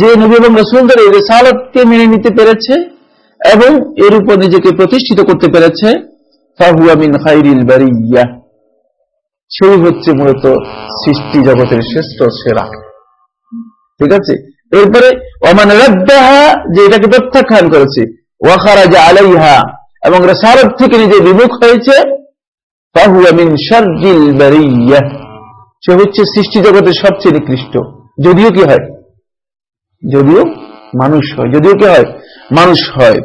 যে নবী এবং রসুলদের এই রেসালতকে মেনে নিতে পেরেছে এবং এর উপর নিজেকে প্রতিষ্ঠিত করতে পেরেছে সেই হচ্ছে মূলত সৃষ্টি জগতের শ্রেষ্ঠ সেরা। ঠিক আছে? এরপরে রাদ্দাহা যে এটাকে প্রত্যাখ্যান করেছে ওয়াখারাজা আলাইহা, এবং রেসালত থেকে নিজে বিমুখ হয়েছে সে হচ্ছে সৃষ্টি জগতের সবচেয়ে নিকৃষ্ট। যদিও কি হয়? যদিও মানুষ হয়, যদিও কি হয়? মানুষ হয়।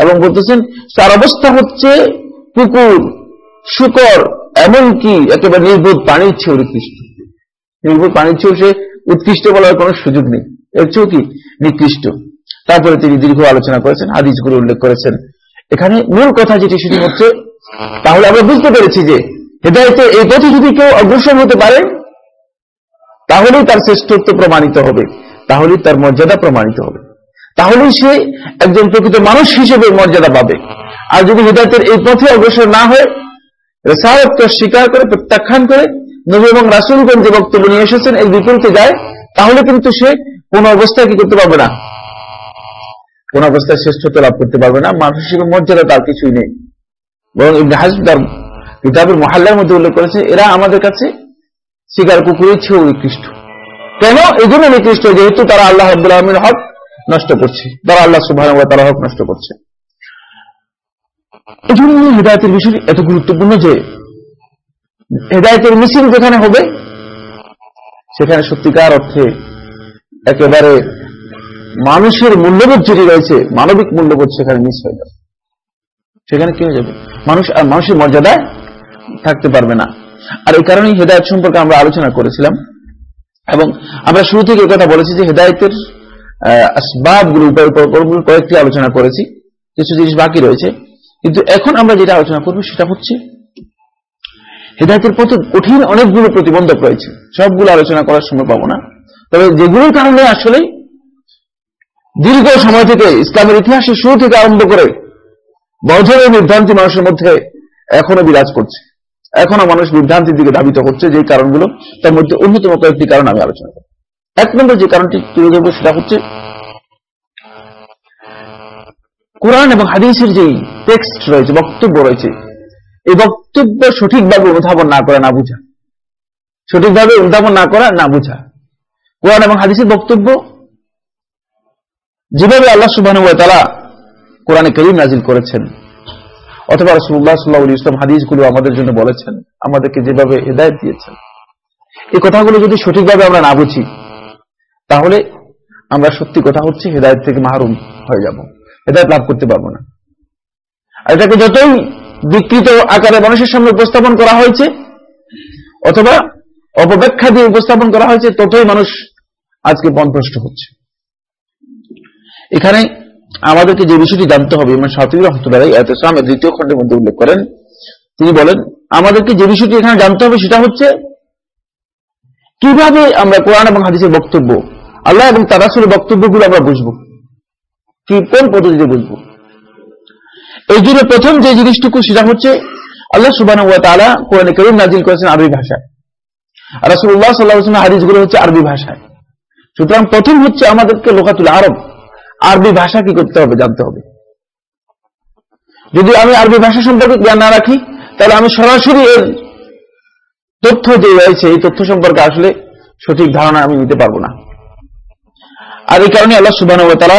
এবং বলতেছেন, তার অবস্থা হচ্ছে কুকুর, শুকর, এমনকি একেবারে নির্বোধ প্রাণীর চেয়েও নিকৃষ্ট। নির্বোধ প্রাণীর চেয়েও সে উৎকৃষ্ট বলার কোনো সুযোগ নেই। এর চেয়েও কি? নিকৃষ্ট। তারপরে তিনি দীর্ঘ আলোচনা করেছেন, হাদিসগুলো উল্লেখ করেছেন। এখানে মূল কথা যেটি সেটি হচ্ছে, তাহলে আমরা বুঝতে পেরেছি যে হেদায়তে এই পথে যদি কেউ অগ্রসর হতে পারে, তাহলেই তার শ্রেষ্ঠত্ব প্রমাণিত হবে, তাহলেই তার মর্যাদা প্রমাণিত হবে। তাহলেই সে একজন প্রকৃত মানুষ হিসেবে মর্যাদা পাবে। আর যদি হৃদায়তের এই পথে অগ্রসর না হয়ে রেসায়তকে স্বীকার করে, প্রত্যাখ্যান করে, নবী এবং রাসুলগঞ্জ যে বক্তব্য নিয়ে এসেছেন এই বিপরীতে যায়, তাহলে কিন্তু সে কোন অবস্থায় কি করতে পারবে না? কোন অবস্থায় শ্রেষ্ঠত্ব লাভ করতে পারবে না মানুষ হিসেবে মর্যাদা তার কিছুই নেই। বরং ইবনে হাজম তার কিতাবের মহাল্লার মধ্যে উল্লেখ করেছে, এরা আমাদের কাছে শিকার কুকুরের চেয়েও নিকৃষ্ট। কেন? এই জন্য নিকৃষ্ট, যেহেতু তারা আল্লাহ আব্দুল আলমীর হক নষ্ট করছে। তারা আল্লাহ সুবাহ তারা হক নষ্ট করছে। এই জন্য হেদায়তের বিষয়টি এত গুরুত্বপূর্ণ যে হেদায়তের মিছিল যেখানে হবে? সেখানে সত্যিকার অর্থে একেবারে মানুষের মূল্যবোধ যেটি রয়েছে, মানবিক মূল্যবোধ সেখানে মিস হয়ে যাবে। সেখানে কি হয়ে যাবে? মানুষ আর মানুষের মর্যাদায় থাকতে পারবে না। আর এই কারণেই হেদায়ত সম্পর্কে আমরা আলোচনা করেছিলাম। এবং আমরা শুরু থেকে কথা বলেছি যে হেদায়তের আসবাবগুলো উপায় কয়েকটি আলোচনা করেছি। কিছু জিনিস বাকি রয়েছে। কিন্তু এখন আমরা যেটা আলোচনা করব সেটা হচ্ছে, হেদায়তের পথে কঠিন অনেকগুলো প্রতিবন্ধক রয়েছে। সবগুলো আলোচনা করার সময় পাবো না। তবে যেগুলোর কারণে আসলে দীর্ঘ সময় থেকে ইসলামের ইতিহাসের শুরু থেকে আরম্ভ করে বছরের বিভ্রান্তি মানুষের মধ্যে এখনও বিরাজ করছে। এখনও মানুষ বিভ্রান্তির দিকে ধাবিত হচ্ছে যে কারণগুলো, তার মধ্যে অন্যতম কয়েকটি কারণ আমি আলোচনা করব। এক নম্বর যে কারণটি তুলে দেবো সেটা হচ্ছে, কোরআন এবং হাদিসের যেই টেক্সট রয়েছে, বক্তব্য রয়েছে, এই বক্তব্য সঠিকভাবে অনুধাবন না করা না বুঝা। সঠিকভাবে অনুধাবন না করা না বুঝা। কোরআন এবং হাদিসের বক্তব্য, যেভাবে আল্লাহ সুবাহ তারা কোরআনে করিম নাজিল করেছেন অথবা রসুল্লাহ সাল্লাহ ইসলাম হাদিসগুলো আমাদের জন্য বলেছেন, আমাদেরকে যেভাবে হেদায়ত দিয়েছেন। এই কথাগুলো যদি সঠিকভাবে আমরা না বুঝি, তাহলে আমরা সত্যি কথা হচ্ছে হেদায়ত থেকে মাহরুম হয়ে যাব। হেদায়ত লাভ করতে পারব না। আর এটাকে যতই বিকৃত আকারে মানুষের সামনে উপস্থাপন করা হয়েছে, অথবা অপব্যাখ্যা দিয়ে উপস্থাপন করা হয়েছে, ততই মানুষ আজকে পথভ্রষ্ট হচ্ছে। এখানে আমাদেরকে যে বিষয়টি জানতে হবে ইমান সাতিব রহমতুল্লাহ ইসলামের দ্বিতীয় খণ্ডের মধ্যে উল্লেখ করেন। তিনি বলেন, আমাদেরকে যে বিষয়টি এখানে জানতে হবে সেটা হচ্ছে, কীভাবে আমরা কোরআন এবং হাদিসের বক্তব্য, আল্লাহ এবং তার আসলে বক্তব্যগুলো আমরা বুঝব? কি, কোন পদ্ধতিতে বুঝব? এই জন্য প্রথম যে জিনিসটুকু, সেটা হচ্ছে, আল্লাহ সুবাহ তালা কোরআনে করিম নাজিল করেছেন আরবি ভাষায়। রাসুল্লাহ সাল্লাহ হাদিসগুলো হচ্ছে আরবি ভাষায়। সুতরাং প্রথম হচ্ছে আমাদেরকে লোকাতুল আরব আরবি ভাষা কি করতে হবে, জানতে হবে। যদি আমি আরবি ভাষা সম্পর্কে জ্ঞান না রাখি, তাহলে আমি সরাসরি এর তথ্য যে রয়েছে, এই তথ্য সম্পর্কে আসলে সঠিক ধারণা আমি নিতে পারব না। আর এই কারণে আল্লাহ সুবাহ তারা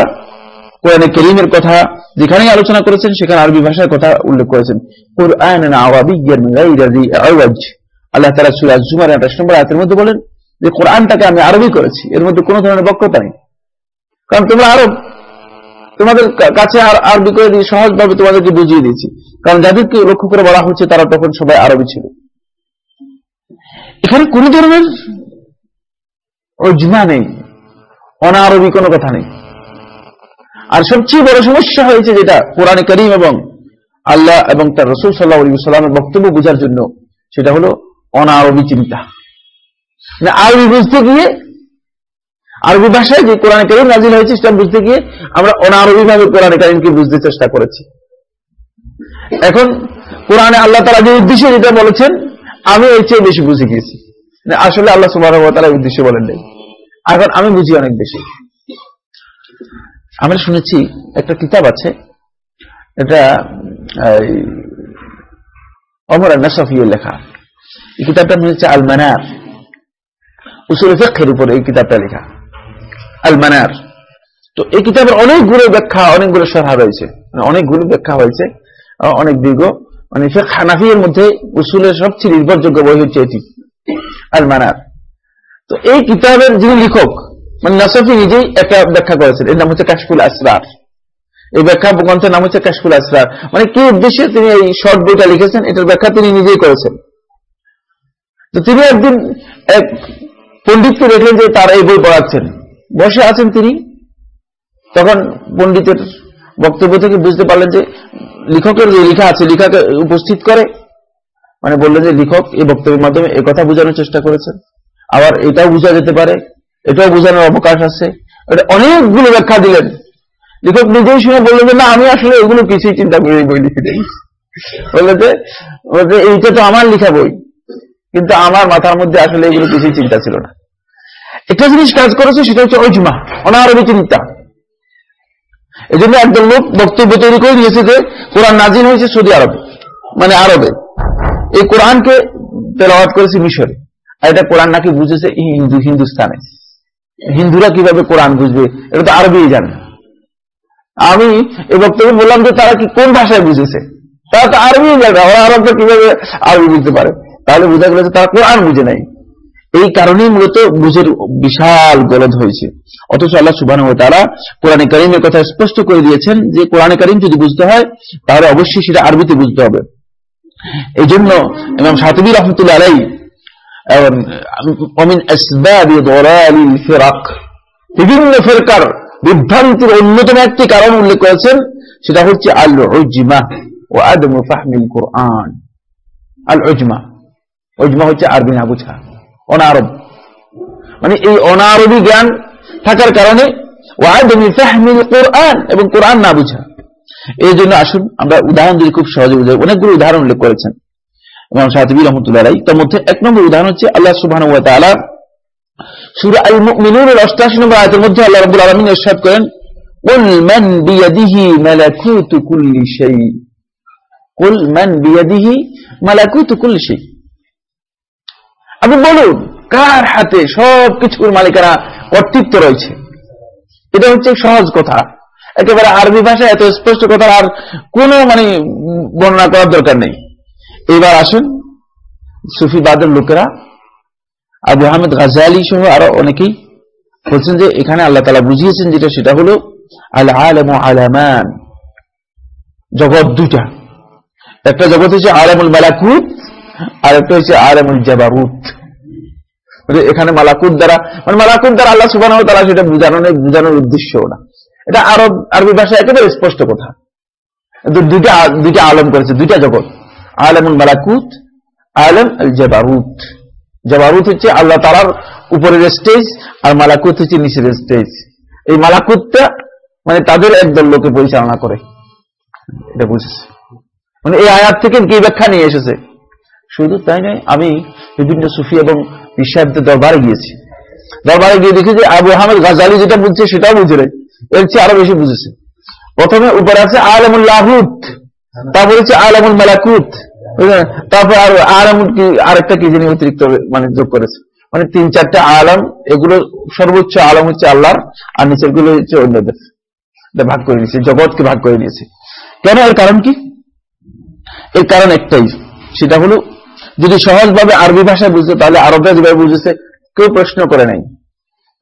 কোরআনে করিমের কথা যেখানেই আলোচনা করেছেন, সেখানে আরবি ভাষার কথা উল্লেখ করেছেন। আল্লাহ তালা সুরাজ জুমার আঠাশ নম্বর আয়াতের মধ্যে বলেন যে, কোরআনটাকে আমি আরবি করেছি। এর মধ্যে কোনো ধরনের বক্রতা নেই। কারণ তোমরা আরব তোমাদের কাছে আর আরবি করে দিয়ে সহজভাবে তোমাদেরকে বুঝিয়ে দিয়েছি। কারণ যাদেরকে লক্ষ্য করে বলা হচ্ছে, তারা তখন সবাই আরবি ছিল। এখানে কোন ধরনের অজিমা নেই। অনারবি কোনো কথা নেই। আর সবচেয়ে বড় সমস্যা হয়েছে যেটা কোরআনে করিম এবং আল্লাহ এবং তার রসুল সাল্লাহ সাল্লামের বক্তব্য বোঝার জন্য, সেটা হলো অনারবি চিন্তা। আরবি বুঝতে গিয়ে আরবি ভাষায় যে কোরআন করিম নাজিল হয়েছে সেটা বুঝতে গিয়ে আমরা অনারবি ভাবে কোরআন করিমকে বুঝতে চেষ্টা করেছি। এখন কোরআনে আল্লাহ তারা যে উদ্দেশ্যে যেটা বলেছেন, আমি এর চেয়ে বেশি বুঝে গিয়েছি। মানে আসলে আল্লাহ সুবাহ উদ্দেশ্য বলেন নাই। এখন আমি বুঝি অনেক বেশি। আমরা শুনেছি একটা কিতাব আছে, এটা অমর নাসফিউর লেখা। এই কিতাবটা হচ্ছে আল মানার উসুল ফেকের উপরে এই কিতাবটা লেখা। আল মানার তো এই কিতাবের অনেকগুলো ব্যাখ্যা, অনেকগুলো সরহা রয়েছে। মানে অনেকগুলো ব্যাখ্যা হয়েছে অনেক দীর্ঘ। মানে হানাফির মধ্যে উসুলের সবচেয়ে নির্ভরযোগ্য বই হচ্ছে এটি আল মানার তো এই কিতাবের যিনি লেখক মানে নাসফি নিজেই একটা ব্যাখ্যা করেছেন, এর নাম হচ্ছে কাশফুল আসরার। এই ব্যাখ্যা গ্রন্থের নাম হচ্ছে কাশফুল আসরার। মানে কি উদ্দেশ্যে তিনি এই শর্ট বইটা লিখেছেন, এটার ব্যাখ্যা তিনি নিজেই করেছেন। তো তিনি একদিন এক পণ্ডিতকে দেখলেন যে তার এই বই পড়াচ্ছেন। বসে আছেন তিনি। তখন পণ্ডিতের বক্তব্য থেকে বুঝতে পারলেন যে লেখকের যে লেখা আছে, লেখাকে উপস্থিত করে মানে বললেন যে লেখক এই বক্তব্যের মাধ্যমে কথা বোঝানোর চেষ্টা করেছেন। আবার এটাও বোঝা যেতে পারে, এটাও বোঝানোর অবকাশ আছে। এটা অনেকগুলো ব্যাখ্যা দিলেন। লেখক নিজেই শুনে বললেন যে, না, আমি আসলে এগুলো কিছুই চিন্তা করি বই লিখে দিই। বললে যে, এইটা তো আমার লেখা বই। কিন্তু আমার মাথার মধ্যে আসলে এগুলো কিছুই চিন্তা ছিল না। একটা জিনিস কাজ করেছে, সেটা হচ্ছে ঐজমা, অনারবি চিন্তা। এই জন্য একদল লোক বক্তব্য তৈরি করে দিয়েছে যে, কোরআন নাজিন হয়েছে সৌদি আরবে মানে আরবে। এই কোরআনকে তেলাওয়াত করেছে মিশরে। আর এটা কোরআন নাকি বুঝেছে হিন্দু, হিন্দুস্তানে। হিন্দুরা কীভাবে কোরআন বুঝবে, এটা তো আরবি জানে। আমি এই বক্তব্য বললাম যে, তারা কি কোন ভাষায় বুঝেছে? তারা তো আরবি জানে, ওরা আরবটা কীভাবে আরবি বুঝতে পারে? তাহলে বোঝা গেল তারা কোরআন বুঝে নাই। এই কারণেই মূলত বুঝের বিশাল গলদ হয়েছে। অথচ আল্লাহ সুবাহ তারা কোরআনে করিমের কথা স্পষ্ট করে দিয়েছেন যে কোরআনে করিম যদি বুঝতে হয়, তাহলে অবশ্যই সেটা আরবিতে বুঝতে হবে। এই জন্য ইমাম সাতবী রহমতুল্লাহ আলাই বিভিন্ন ফেরকার বিভ্রান্তির অন্যতম একটি কারণ উল্লেখ করেছেন, সেটা হচ্ছে আল উজমা ও আদম ফাহমিল কোরআন। আল উজমা উজমা হচ্ছে আরবি না বুঝা। অনারব। মানে এই অনারবি জ্ঞান থাকার কারণে এবং কোরআন না বুঝা। এই জন্য আসুন আমরা উদাহরণ যদি খুব সহজে বুঝাই অনেকগুলো উদাহরণ উল্লেখ করেছেন। ইমাম সাহাবি রহমতুল্লাহ তার মধ্যে এক নম্বর উদাহরণ হচ্ছে আল্লাহ সুবহান ওয়া তাআলা সূরা আল মুমিনুনের 88 নম্বর আয়াতের মধ্যে আল্লাহ করেন আপনি বলুন, কার হাতে সব কিছুর মালিকানা কর্তৃত্ব রয়েছে? এটা হচ্ছে সহজ কথা। একেবারে আরবি ভাষায় এত স্পষ্ট কথা আর কোনো মানে বর্ণনা করার দরকার নেই। এবার আসুন সুফিবাদের লোকেরা, আবু আহমেদ গাজালি সহ আরও অনেকেই বলছেন যে এখানে আল্লাহ তালা বুঝিয়েছেন যেটা, সেটা হলো আল আলম আলামান জগৎ দুটা একটা জগৎ হচ্ছে আলমুল মালাকুত আর একটা হচ্ছে আলমুল জাবারুত। এখানে মালাকুত দ্বারা মানে মালাকুত দ্বারা আল্লাহ সুবাহ তারা সেটা বুঝানোর বুঝানোর উদ্দেশ্য না। এটা আরব, আরবি ভাষা একেবারে স্পষ্ট কথা। দুইটা দুইটা আলম করেছে, দুইটা জগৎ। আলমুল মালাকুত আলম আল জাবারুত। জাবারুত হচ্ছে আল্লাহ তালার উপরের স্টেজ আর মালাকুত হচ্ছে নিচের স্টেজ এই মালাকুতটা মানে তাদের একদল লোকে পরিচালনা করে। এটা বুঝেছে। মানে এই আয়াত থেকে কি ব্যাখ্যা নিয়ে এসেছে? শুধু তাই নয়, আমি বিভিন্ন সুফি এবং বিশ্বাবদের দরবারে গিয়েছি। দরবারে গিয়ে দেখি যে আবু আহমেদ গাজালি যেটা বুঝছে, সেটাও বুঝে নেই এর চেয়ে আরও বেশি বুঝেছে। প্রথমে উপরে আছে আলমুল লাহুত তারপর হচ্ছে আলমুল মালাকুত তারপর আর আলমুল কি, আরেকটা কি যিনি অতিরিক্ত মানে যোগ করেছে? মানে তিন চারটা আলম, এগুলো সর্বোচ্চ আলম হচ্ছে আল্লাহর, আর নিচেরগুলো হচ্ছে অন্যদের। ভাগ করে নিয়েছে, জগৎকে ভাগ করে নিয়েছে। কেন? এর কারণ কি? এর কারণ একটাই, সেটা হলো যদি সহজভাবে আরবি ভাষায় বুঝতে, তাহলে আরবরা যেভাবে বুঝেছে, কেউ প্রশ্ন করে নাই।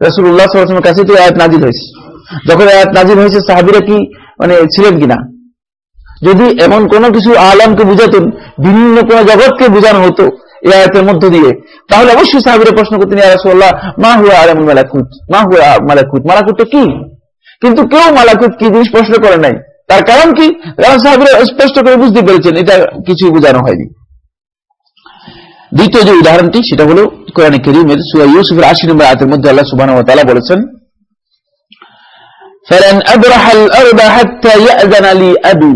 রসুল্লাহ সাল্লামের কাছে তো আয়াত নাজির হয়েছে। যখন আয়াত নাজির হয়েছে, সাহাবিরা কি মানে ছিলেন কিনা? যদি এমন কোন কিছু আলমকে বুঝাতেন ভিন্ন কোন জগৎকে বোঝানো হতো এই আয়াতের মধ্য দিয়ে, তাহলে অবশ্যই সাহাবিরা প্রশ্ন করতেন রাসুল্লাহ মা হুয়া আলম মালাকুত? মা হুয়া মালাকুত? মালাকুতটা কি? কিন্তু কেউ মালাকুত কি জিনিস প্রশ্ন করে নাই। তার কারণ কি? কারণ সাহাবিরা স্পষ্ট করে বুঝতে পেরেছেন, এটা কিছুই বোঝানো হয়নি। দ্বিতীয় যে উদাহরণটি সেটা হলো কোরআনে করিমের সুয়া ইউসুফের আশি নম্বর আয়াতের মধ্যে আল্লাহ সুবাহ তালা বলেছেন فلن أبرح الأرض حتى يأذن لي أبي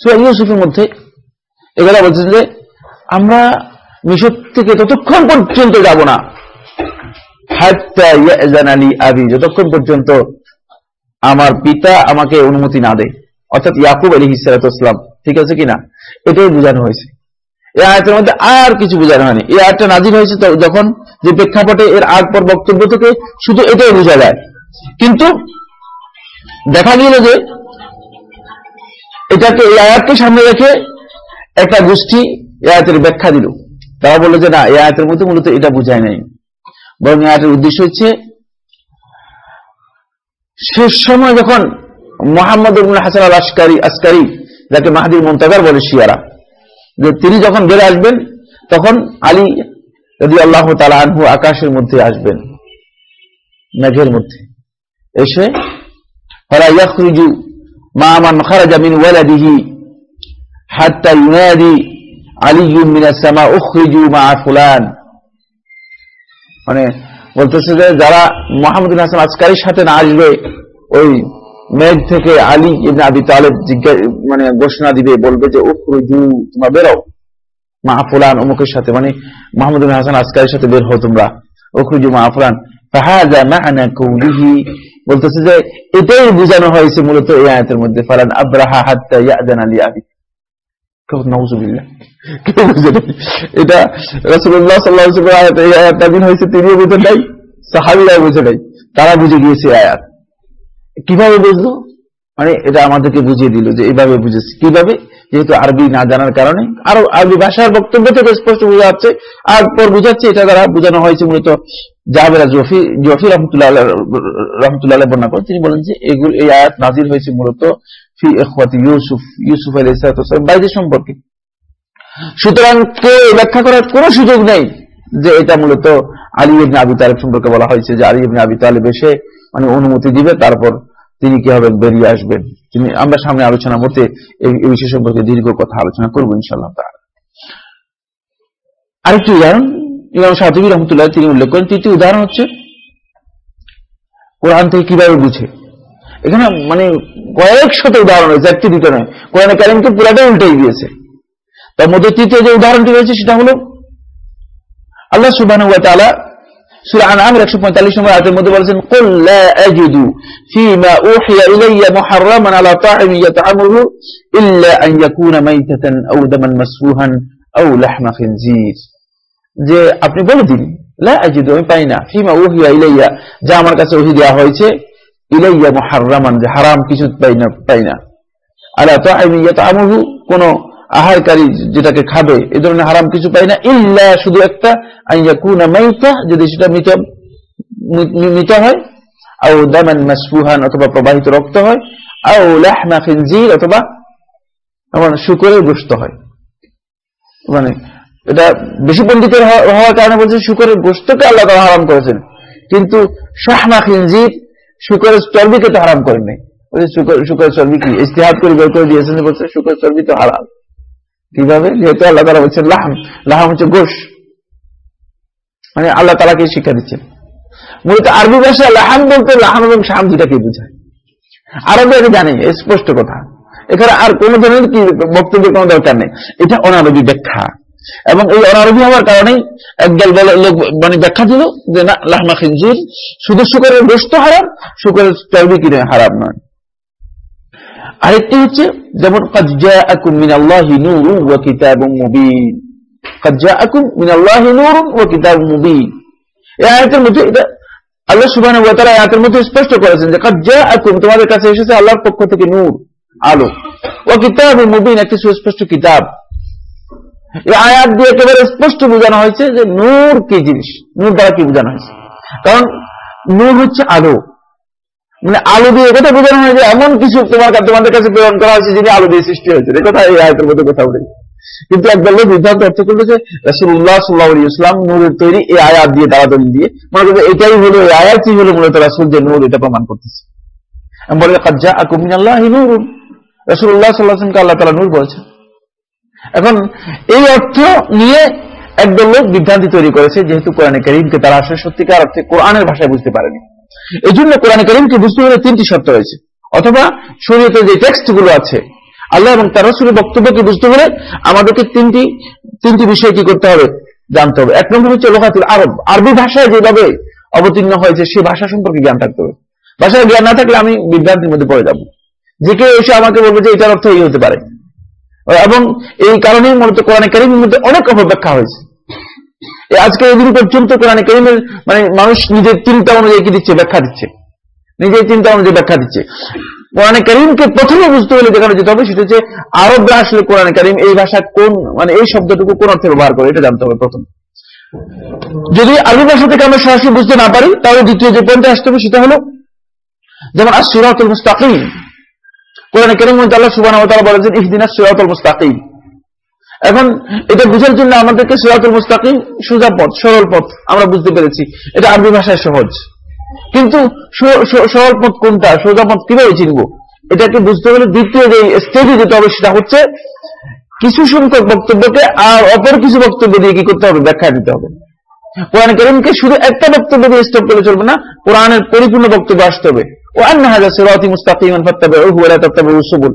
সুরা ইউসুফের মধ্যে এগুলা বলছেন যে আমরা মিশর থেকে ততক্ষণ পর্যন্ত যাব না আলী আবি যতক্ষণ পর্যন্ত আমার পিতা আমাকে অনুমতি না দেয় অর্থাৎ ইয়াকুব আলী হিসালাতাম ঠিক আছে কিনা এটাই বোঝানো হয়েছে এই আয়তের মধ্যে আর কিছু বোঝানো হয়নি। এই আয়টা নাজির হয়েছে যখন যে প্রেক্ষাপটে এর আগ পর বক্তব্য থেকে শুধু এটাই বোঝা যায়। কিন্তু দেখা গেল যে এটাকে, এই আয়াতকে সামনে রেখে একটা গোষ্ঠী এই আয়াতের ব্যাখ্যা দিল। তারা বলল যে না, এই আয়াতের মধ্যে মূলত এটা বোঝায় নাই। বরং আয়াতের উদ্দেশ্য হচ্ছে, শেষ সময় যখন মোহাম্মদ হাসান আল আসকারি আসকারি যাকে মাহাদির মন্তাগার বলে শিয়ারা যে তিনি যখন বেড়ে আসবেন, তখন আলী যদি আল্লাহ তালা আনহু আকাশের মধ্যে আসবেন, মেঘের মধ্যে। এসে ইয়াখরুজু মা মান খারাজা মিন ওয়ালাদিহি হাত্তা আলিয়ুম মিনাস সামা উখরিজু মা ফুলান। মানে বলতেছে যে, যারা মোহাম্মদ হাসান আসকারির সাথে না আসবে, ওই মেঘ থেকে আলী ইবনে আবি তালেব মানে ঘোষণা দিবে, বলবে যে, উখরুজু, তোমরা বেরো মা ফুলান অমুকের সাথে মানে মোহাম্মদ হাসান আসকারের সাথে বের হো তোমরা। উখরুজু মা বলতেছে যে, এটাই বোঝানো হয়েছে মূলত এই আয়াতের মধ্যে, ফালান আব্রাহা হাত্তা ইয়াদান আলী আবি এটা রসুল্লাহ সাল্লাহ এই আয়াত হয়েছে তিনিও বুঝে নাই বুঝে নাই, তারা বুঝে গিয়েছে আয়াত। কীভাবে বুঝলো? মানে এটা আমাদেরকে বুঝিয়ে দিল যে এইভাবে বুঝেছি। কীভাবে? যেহেতু আরবি না জানার কারণে। আরও আরবি ভাষার বক্তব্য থেকে স্পষ্ট বোঝা যাচ্ছে। আর পর বুঝাচ্ছে, এটা দ্বারা বোঝানো হয়েছে মূলত জাহাবেরা জফি জফি রহমতুল্লাহ রহমতুল্লাহ বর্ণনা করেন। তিনি বলেন যে এগুলো এই আয়াত নাজির হয়েছে মূলত ফি এখওয়াতি ইউসুফ ইউসুফ আলী ইসলাম বাইদের সম্পর্কে। সুতরাং কেউ ব্যাখ্যা করার কোন সুযোগ নেই। যে এটা মূলত আলী ইবনে আবি তালেব সম্পর্কে বলা হয়েছে যে আলী ইবনে আবি তালেব এসে মানে অনুমতি দিবে, তারপর তিনি কি হবেন, বেরিয়ে আসবেন। তিনি, আমরা সামনে আলোচনা মতে এই বিষয় সম্পর্কে দীর্ঘ কথা আলোচনা করব ইনশাল্লাহ তার আরেকটি উদাহরণ, ইমাম সাহিবী রহমতুল্লাহ, তিনি উল্লেখ করেন, তৃতীয় উদাহরণ হচ্ছে কোরআন থেকে কীভাবে বুঝে। এখানে মানে কয়েক শত উদাহরণ রয়েছে একটি দুটো নয়। কোরআন কারিমকে পুরাটাই উল্টাই দিয়েছে। তার মধ্যে তৃতীয় যে উদাহরণটি রয়েছে, সেটা হল আল্লাহ সুবাহ সুরা আনআমের 145 নম্বর আয়াতের মধ্যে বলেছেন কুল লা আজিদু ফীমা উহিয়া ইলাইয়া মুহাররামান আলা তা'ামি ইয়াতআমুহু ইল্লা আন ইয়াকুনা মাইতাতান আও দামান মাসফুহান আও লাহমা খিনজির যে আপনি বলে দিন লা আজিদু আমি পাই না ফীমা উহিয়া ইলাইয়া যা আমার কাছে ওহী দেওয়া হয়েছে ইলাইয়া মুহাররামান যে হারাম কিছু পাই না পাই না আলা তা'ামি ইয়াতআমুহু কোন আহারকারী যেটাকে খাবে, এ ধরনের হারাম কিছু পাই না। ইল্লা শুধু একটা, আইয়াকুনা মাইতা যদি সেটা মৃত মৃত হয়, আও দামান মাসফুহান অথবা প্রবাহিত রক্ত হয়, আও লাহমা খিনজির অথবা আমার শুকরের গোস্ত হয়। মানে এটা বেশি পণ্ডিতের হওয়ার কারণে বলছে শুকরের গোস্তকে আল্লাহ তারা হারাম করেছেন। কিন্তু শাহমা খিনজির শুকরের চর্বিকে তো হারাম করেন নাই শুকরের চর্বি কি? ইস্তেহাদ করে বের করে দিয়েছেন বলছে শুকরের চর্বি তো হারাম। কীভাবে? যেহেতু আল্লাহ তালা বলছেন লাহাম লাহাম হচ্ছে গোশ। মানে আল্লাহ তালাকে শিক্ষা দিচ্ছেন? মূলত আরবি ভাষায় লাহাম বলতে লাহাম এবং শাম দুটাকে বোঝায়। আরবি আগে জানে স্পষ্ট কথা। এখানে আর কোন ধরনের কি বক্তব্যের কোন দরকার নেই। এটা অনারবি ব্যাখ্যা। এবং এই অনারবি হওয়ার কারণেই একদল লোক মানে ব্যাখ্যা দিল যে না, লাহমা খিনজির শুধু শুকরের গোস্ত হারাম, শুকরের চর্বি কিনে হারাম নয়। আরেকটি হচ্ছে, যেমন আল্লাহ সুবাহ আয়াতের মধ্যে স্পষ্ট করেছেন যে কাজ্জা আকুম তোমাদের কাছে এসেছে আল্লাহর পক্ষ থেকে নূর, আলো। ও কিতাব মুবিন, একটি সুস্পষ্ট কিতাব। আয়াত দিয়ে একেবারে স্পষ্ট বোঝানো হয়েছে যে, নূর কি জিনিস? নূর দ্বারা কি বোঝানো হয়েছে? কারণ, নূর হচ্ছে আলো। মানে আলু দিয়ে কথা বোঝানো হয় যে এমন কিছু তোমার তোমাদের কাছে প্রেরণ করা হয়েছে যিনি আলু দিয়ে সৃষ্টি হয়েছে। এ কথা এই আয়তের মধ্যে কথা বলে কিন্তু একদল লোক বিভ্রান্ত অর্থ করল যে রাসুল্লাহ সাল্লাহ ইসলাম নূরের তৈরি এই আয়াত দিয়ে, তারা দলিল দিয়ে মনে করবে, এটাই হলো, এই আয়াতই হলো মূলত রাসুল যে নূর এটা প্রমাণ করতেছে। বলে কাজ্জা আকুমিন আল্লাহ নূর রাসুল্লাহ সাল্লাহকে আল্লাহ তালা নূর বলছেন। এখন এই অর্থ নিয়ে একদল লোক বিভ্রান্তি তৈরি করেছে, যেহেতু কোরআনে করিমকে তারা আসলে সত্যিকার অর্থে কোরআনের ভাষায় বুঝতে পারেনি। এই জন্য কোরআন করিমকে বুঝতে হলে তিনটি শর্ত রয়েছে। অথবা শরীয়তে যে টেক্সটগুলো আছে, আল্লাহ এবং তার রসুলের বক্তব্যকে বুঝতে হলে আমাদেরকে তিনটি তিনটি বিষয় কি করতে হবে জানতে হবে। এক নম্বর হচ্ছে লোকাতুল আরব। আরবি ভাষায় যেভাবে অবতীর্ণ হয়েছে, সে ভাষা সম্পর্কে জ্ঞান থাকতে হবে। ভাষায় জ্ঞান না থাকলে আমি বিভ্রান্তির মধ্যে পড়ে যাব। যে কেউ এসে আমাকে বলবে যে এটার অর্থ এই হতে পারে। এবং এই কারণেই মূলত কোরআন কারিমের মধ্যে অনেক অপব্যাখ্যা হয়েছে। আজকে এদিন পর্যন্ত কোরআনে কারিমের মানে মানুষ নিজের চিন্তা অনুযায়ী কি দিচ্ছে? ব্যাখ্যা দিচ্ছে। নিজের চিন্তা অনুযায়ী ব্যাখ্যা দিচ্ছে। কোরআনে করিমকে প্রথমে বুঝতে হলে যেখানে যেতে হবে সেটা হচ্ছে আরবরা আসলে কোরআনে করিম এই ভাষা কোন মানে এই শব্দটুকু কোন অর্থে ব্যবহার করে, এটা জানতে হবে প্রথম। যদি আরবি ভাষা থেকে আমরা সরাসরি বুঝতে না পারি, তাহলে দ্বিতীয় যে পয়েন্টে আসতে হবে সেটা হলো, যেমন আর সুরাতুল মুস্তাকিম। কোরআনে করিম মধ্যে আল্লাহ সুবাহ বলেছেন ইহদিন সুরাতুল মুস্তাকিম। এখন এটা বুঝার জন্য আমাদেরকে সুরাতুল মুস্তাকিম সোজা পথ, সরল পথ আমরা বুঝতে পেরেছি। এটা আরবি ভাষায় সহজ। কিন্তু সরল পথ কোনটা? সোজা পথ কীভাবে চিনবো? এটাকে বুঝতে হলে দ্বিতীয় যে স্টেজে যেতে হবে সেটা হচ্ছে কিছু সংখ্যক বক্তব্যকে আর অপর কিছু বক্তব্য দিয়ে কি করতে হবে? ব্যাখ্যা দিতে হবে। কোরআন করিমকে শুধু একটা বক্তব্য দিয়ে স্টপ করে চলবে না, কোরআনের পরিপূর্ণ বক্তব্য আসতে হবে। ও আন্না হাজার সিরাতি মুস্তাকিমান ফাত্তাবিউহু ওয়া লা তাত্তাবিউস সুবুল।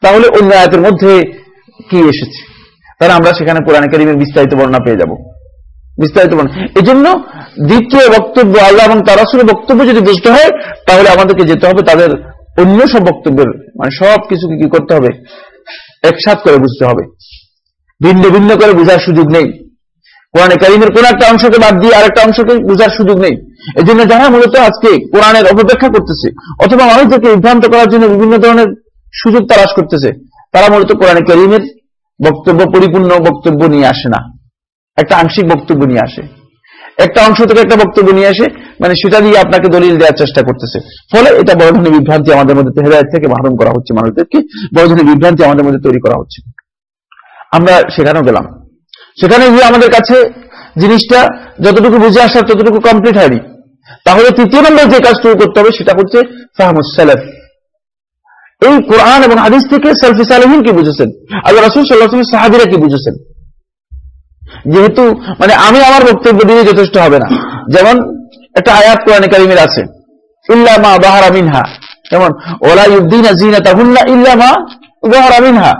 তাহলে অন্য আয়াতের মধ্যে কি এসেছে? তাহলে আমরা সেখানে কোরআন করিমের বিস্তারিত বর্ণনা পেয়ে যাব। বিস্তারিত বর্ণনা। এই জন্য দ্বিতীয় বক্তব্য আল্লাহ এবং তারাসুরের বক্তব্য যদি বুঝতে হয়, তাহলে আমাদেরকে যেতে হবে তাদের অন্য সব বক্তব্যের মানে সব কিছুকে কি করতে হবে? একসাথ করে বুঝতে হবে। ভিন্ন ভিন্ন করে বোঝার সুযোগ নেই। কোরআনে কারিমের কোন একটা অংশকে বাদ দিয়ে আরেকটা অংশকে বোঝার সুযোগ নেই। এই জন্য যারা মূলত আজকে কোরআনের অপব্যাখ্যা করতেছে, অথবা মানুষদেরকে বিভ্রান্ত করার জন্য বিভিন্ন ধরনের সুযোগ তালাশ করতেছে, তারা মূলত কোরআনে করিমের বক্তব্য, পরিপূর্ণ বক্তব্য নিয়ে আসে না। একটা আংশিক বক্তব্য নিয়ে আসে। একটা অংশ থেকে একটা বক্তব্য নিয়ে আসে মানে সেটা দিয়ে আপনাকে দলিল দেওয়ার চেষ্টা করতেছে। ফলে এটা বড় ধরনের বিভ্রান্তি আমাদের মধ্যে, হেদায়ত থেকে মাহরুম করা হচ্ছে মানুষদেরকে, বড় ধরনের বিভ্রান্তি আমাদের মধ্যে তৈরি করা হচ্ছে। আমরা সেখানেও গেলাম। সেখানে গিয়ে আমাদের কাছে জিনিসটা যতটুকু বুঝে আসার ততটুকু কমপ্লিট হয়নি। তাহলে তৃতীয় নম্বর যে কাজ কাজটুকু করতে হবে, সেটা হচ্ছে ফাহমুসালেফ এই কোরআন এবং হাদিস থেকে সেলফি সালেহিন কি বুঝেছেন? আল্লাহ রসুল সাল্লাহ সাহাবিরা কি বুঝেছেন? যেহেতু মানে আমি আমার বক্তব্য দিয়ে যথেষ্ট হবে না। যেমন, একটা আয়াত কোরআন কারিমের আছে। ইল্লামা বাহারা মিনহা। যেমন, ওলা ইউদ্দিন জিনা তাহুল্লা ইল্লামা বাহারা মিনহা।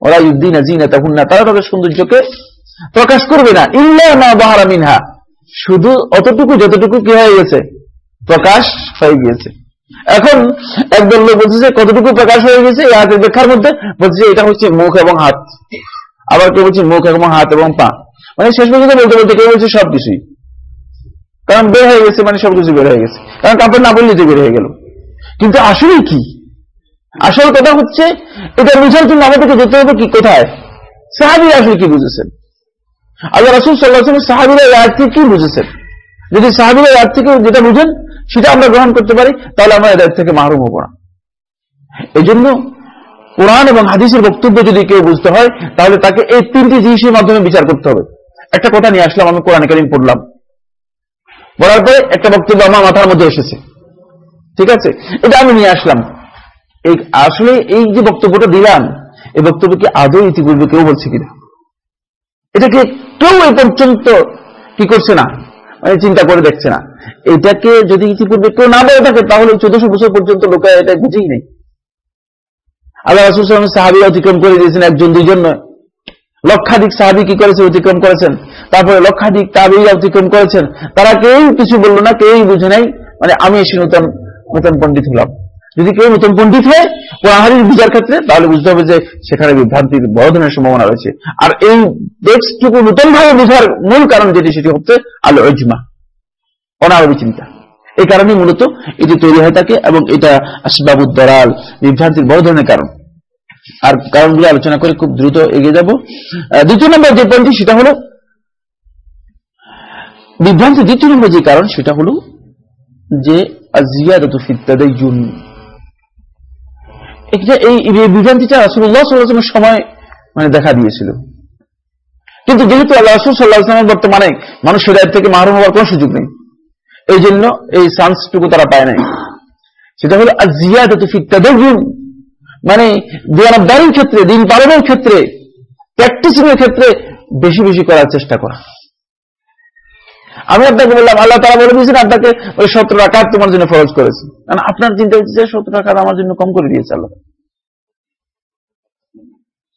ওলা ইউদ্দিন জিনা তাহুল্লা তারা তাদের সৌন্দর্যকে প্রকাশ করবে না। শুধু অতটুকু যতটুকু কি হয়ে গেছে? প্রকাশ হয়ে গিয়েছে। এখন একদল লোক বলছে যে, কতটুকু প্রকাশ হয়ে গেছে? এই হাতের ব্যাখ্যার মধ্যে বলছে এটা হচ্ছে মুখ এবং হাত। আবার কেউ বলছে, মুখ এবং হাত এবং পা। মানে শেষ পর্যন্ত বলতে বলতে কেউ বলছে সবকিছুই কারণ বের হয়ে গেছে মানে সবকিছু বের হয়ে গেছে। কারণ কাপড় না বললে যে বের হয়ে গেল। কিন্তু আসলে কি? আসল কথা হচ্ছে, এটা বুঝার জন্য আমাদেরকে যেতে হবে কি কোথায়? সাহাবিরা আসলে কি বুঝেছেন? আল্লাহ রসুল সাল্লাহ সাহাবিরা থেকে কি বুঝেছেন? যদি সাহাবিরা এই থেকে যেটা বুঝেন, সেটা আমরা গ্রহণ করতে পারি, তাহলে আমরা এদের থেকে মাহরুম হব না। এই জন্য কোরআন এবং হাদিসের বক্তব্য যদি কেউ বুঝতে হয়, তাহলে তাকে এই তিনটি জিনিসের মাধ্যমে বিচার করতে হবে। একটা কথা নিয়ে আসলাম, আমি কোরআন কারিম পড়লাম। বলার পরে একটা বক্তব্য আমার মাথার মধ্যে এসেছে। ঠিক আছে? এটা আমি নিয়ে আসলাম। এই আসলে এই যে বক্তব্যটা দিলাম, এই বক্তব্য কি আদৌ ইতিপূর্বে কেউ বলছে কিনা? এটাকে কেউ এ পর্যন্ত কি করছে না? মানে চিন্তা করে দেখছে না। এটাকে যদি ইতিপূর্বে কেউ না বলে থাকে, তাহলে চোদ্দশো বছর পর্যন্ত লোকে এটা বুঝেই নেই। আল্লাহ রাসুল সাহাবি অতিক্রম করে দিয়েছেন একজন, দুইজন নয়। লক্ষাধিক সাহাবি কি করেছে? অতিক্রম করেছেন। তারপরে লক্ষাধিক তাবিরা অতিক্রম করেছেন। তারা কেউ কিছু বলল না, কেউই বুঝে নাই। মানে আমি এসে নতুন নতুন পণ্ডিত হলাম। যদি কেউ নতুন পণ্ডিত হয় কোরআহারির বিচার ক্ষেত্রে, তাহলে বুঝতে হবে যে সেখানে বিভ্রান্তির বড় ধরনের সম্ভাবনা রয়েছে। আর এই টেক্সটটুকু নতুন ভাবে বোঝার মূল কারণ যেটি, সেটি হচ্ছে আলো ইজমা অনারবি চিন্তা। এই কারণে মূলত এটি তৈরি হয়ে থাকে এবং এটা আসবাবুদ্দরাল বিভ্রান্তির বড় ধরনের কারণ। আর কারণগুলো আলোচনা করে খুব দ্রুত এগিয়ে যাব। দ্বিতীয় নম্বর যে পয়েন্টটি, সেটা হলো বিভ্রান্তি। দ্বিতীয় নম্বর যে কারণ, সেটা হলো যে এই বিভ্রান্তিটা সময় মানে দেখা দিয়েছিল। কিন্তু যেহেতু আল্লাহ রসুল সাল্লাহামের বর্তমানে মানুষ হৃদয়ের থেকে মাহরুম হওয়ার কোন সুযোগ নেই। এই জন্য এই চান্সটুকু তারা পায় নাই। সেটা হলো মানে দিয়ানবদারির ক্ষেত্রে, দিন পালনের ক্ষেত্রে প্র্যাকটিসিং এর ক্ষেত্রে বেশি বেশি করার চেষ্টা করা। আমি আপনাকে বললাম, আল্লাহ তারা বলে দিয়েছেন, আপনাকে ওই সতেরো রাকাত তোমার জন্য ফরজ করেছে। কারণ আপনার চিন্তা হচ্ছে যে সতেরো রাকাত আমার জন্য কম করে দিয়েছে আল্লাহ।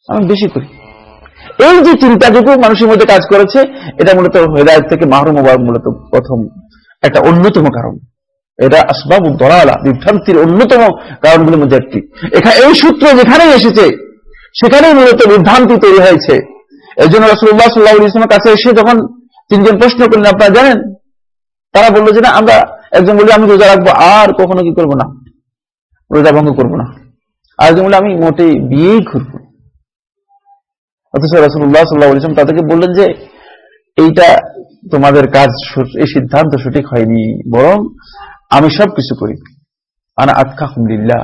আমি বেশি করি। এই যে চিন্তাটুকু মানুষের মধ্যে কাজ করেছে, এটা মূলত হৃদয় থেকে মাহরুম মূলত প্রথম একটা অন্যতম কারণ। এটা আসবাব দলালা, বিভ্রান্তির অন্যতম কারণগুলোর মধ্যে একটি। এখানে এই সূত্র যেখানেই এসেছে, সেখানেই মূলত বিভ্রান্তি তৈরি হয়েছে। এই জন্য রসুল্লাহ সাল্লাহ ইসলামের কাছে এসে যখন তিনজন প্রশ্ন করলেন, আপনারা জানেন? তারা বলল, যে না, আমরা একজন বলি আমি রোজা রাখব, আর কখনো কি করব না? রোজা ভঙ্গ করব না। আর একজন বলে আমি মোটে বিয়েই করব অথচ রসুল্লাহ সাল্লাহ ইসলাম তাদেরকে বললেন যে, এইটা তোমাদের কাজ এই সিদ্ধান্ত সঠিক হয়নি, বরং আমি সব কিছু করি। আনা আতকা হুমলিল্লাহ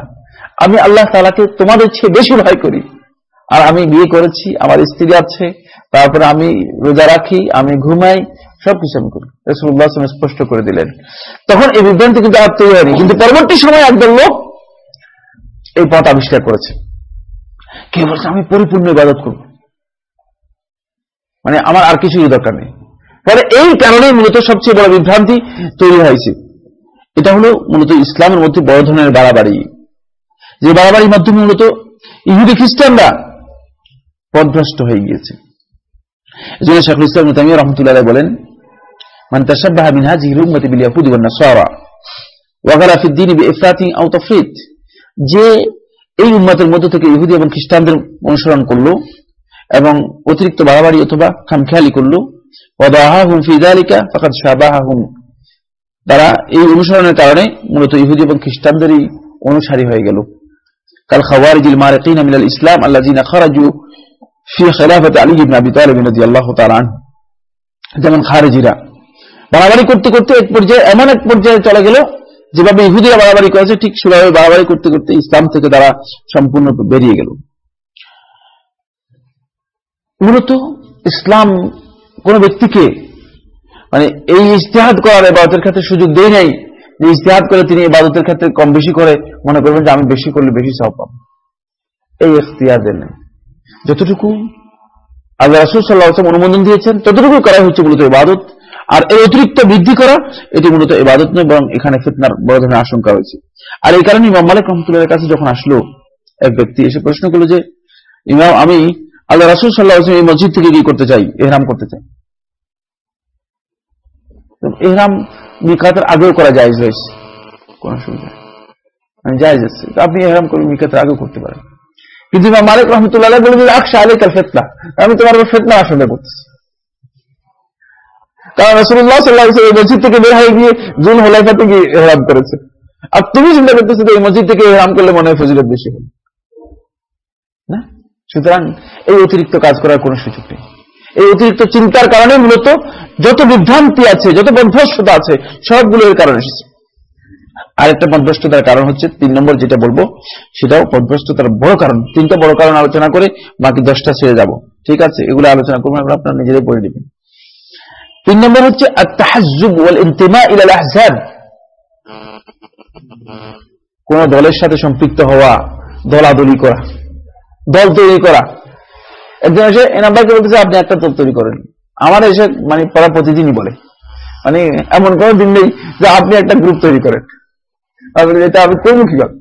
আমি আল্লাহ তালাকে তোমাদের চেয়ে বেশি ভয় করি। আর আমি বিয়ে করেছি, আমার স্ত্রী আছে, তারপরে আমি রোজা রাখি, আমি ঘুমাই, সবকিছু আমি করি। রসুল্লাহ স্পষ্ট করে দিলেন। তখন এই বিভ্রান্তি কিন্তু আর তৈরি হয়নি, কিন্তু পরবর্তী সময় একদল লোক এই পথ আবিষ্কার করেছে। কে বলছে, আমি পরিপূর্ণ ইবাদত করব। মানে আমার আর কিছুই দরকার নেই। ফলে এই কারণেই মূলত সবচেয়ে বড় বিভ্রান্তি তৈরি হয়েছে। এটা হলো মূলত ইসলামের মধ্যে বড় ধরনের বাড়াবাড়ি। যে বাড়াবাড়ির মাধ্যমে মূলত ইহুদি খ্রিস্টানরা পদভ্রষ্ট হয়ে গিয়েছে। এজন্য শেখুল ইসলাম তামিয়া রহমতুল্লাহ বলেন, মান মিন হাযিহি উম্মতি বিল ইয়াহুদি ওয়ান নাসারা, ওয়া গালা ফি দ্বীনি যে এই উম্মতের মধ্য থেকে ইহুদি এবং খ্রিস্টানদের অনুসরণ করল এবং অতিরিক্ত বাড়াবাড়ি অথবা খামখেয়ালি করল তারা এই অনুসরণের কারণে মূলত ইহুদি এবং খ্রিস্টানদেরই অনুসারী হয়ে গেল। কাল খাওয়ারিজিল ইসলাম খারাজু বাড়াবাড়ি করতে করতে এক পর্যায়ে, এমন এক পর্যায়ে চলে গেল, যেভাবে ইহুদিরা বাড়াবাড়ি করেছে, ঠিক সেভাবে বাড়াবাড়ি করতে করতে ইসলাম থেকে তারা সম্পূর্ণ বেরিয়ে গেল। মূলত ইসলাম কোন ব্যক্তিকে মানে এই ইস্তেহাদ করার এবাদতের ক্ষেত্রে সুযোগ দেয় নাই, যে ইস্তেহাদ করে তিনি এবাদতের ক্ষেত্রে কম বেশি করে মনে করবেন যে আমি বেশি করলে বেশি সব পাবো। এই ইখতিয়ার দেন যতটুকু আল্লাহ রাসুল সাল্লাহ অনুমোদন দিয়েছেন, ততটুকু করা হচ্ছে মূলত ইবাদত। আর এর অতিরিক্ত বৃদ্ধি করা, এটি মূলত ইবাদত নয়, বরং এখানে ফিতনার বড় ধরনের আশঙ্কা রয়েছে। আর এই কারণে ইমাম মালিক রহমতুল্লাহ কাছে যখন আসলো, এক ব্যক্তি এসে প্রশ্ন করল যে, ইমাম, আমি আল্লাহ রাসুল সাল্লাহ এই মসজিদ থেকে কি করতে চাই? এহরাম করতে চাই। এহরাম মিকাতের আগেও করা যায় রয়েছে কোন অসুবিধা মানে আপনি করে মিকাতের করতে পারেন। কিন্তু মালিক রহমতুল্লাহ বলে ফেতনা আমি তোমার ফেতনা আসলে করতেছি কারণ রসুল্লাহ সাল্লাহ মসজিদ থেকে বের হয়ে গিয়ে জুন হোলাইফাতে গিয়ে এহরাম করেছে। আর তুমি চিন্তা করতেছো এই মসজিদ থেকে এহরাম করলে মনে হয় ফজিলত বেশি হবে। সুতরাং এই অতিরিক্ত কাজ করার কোন সুযোগ নেই। এই অতিরিক্ত চিন্তার কারণে মূলত যত বিভ্রান্তি আছে, যত বদভ্রষ্টতা আছে, সবগুলো এর কারণে এসেছে। আরেকটা বদভ্রষ্টতার কারণ হচ্ছে, তিন নম্বর যেটা বলব, সেটাও বদভ্রষ্টতার বড় কারণ। তিনটা বড় কারণ আলোচনা করে বাকি দশটা ছেড়ে যাব। ঠিক আছে? এগুলো আলোচনা করব, আমরা আপনার নিজেরাই পড়ে নেবেন। তিন নম্বর হচ্ছে কোন দলের সাথে সম্পৃক্ত হওয়া, দলাদলি করা। দল তৈরি করা। একজন এসে এ নাম্বারকে বলতেছে, আপনি একটা দল তৈরি করেন। আমার এসে মানে পড়া প্রতিদিনই বলে। মানে এমন কোন দিন নেই যে আপনি একটা গ্রুপ তৈরি করেন। এটা আমি করব কীভাবে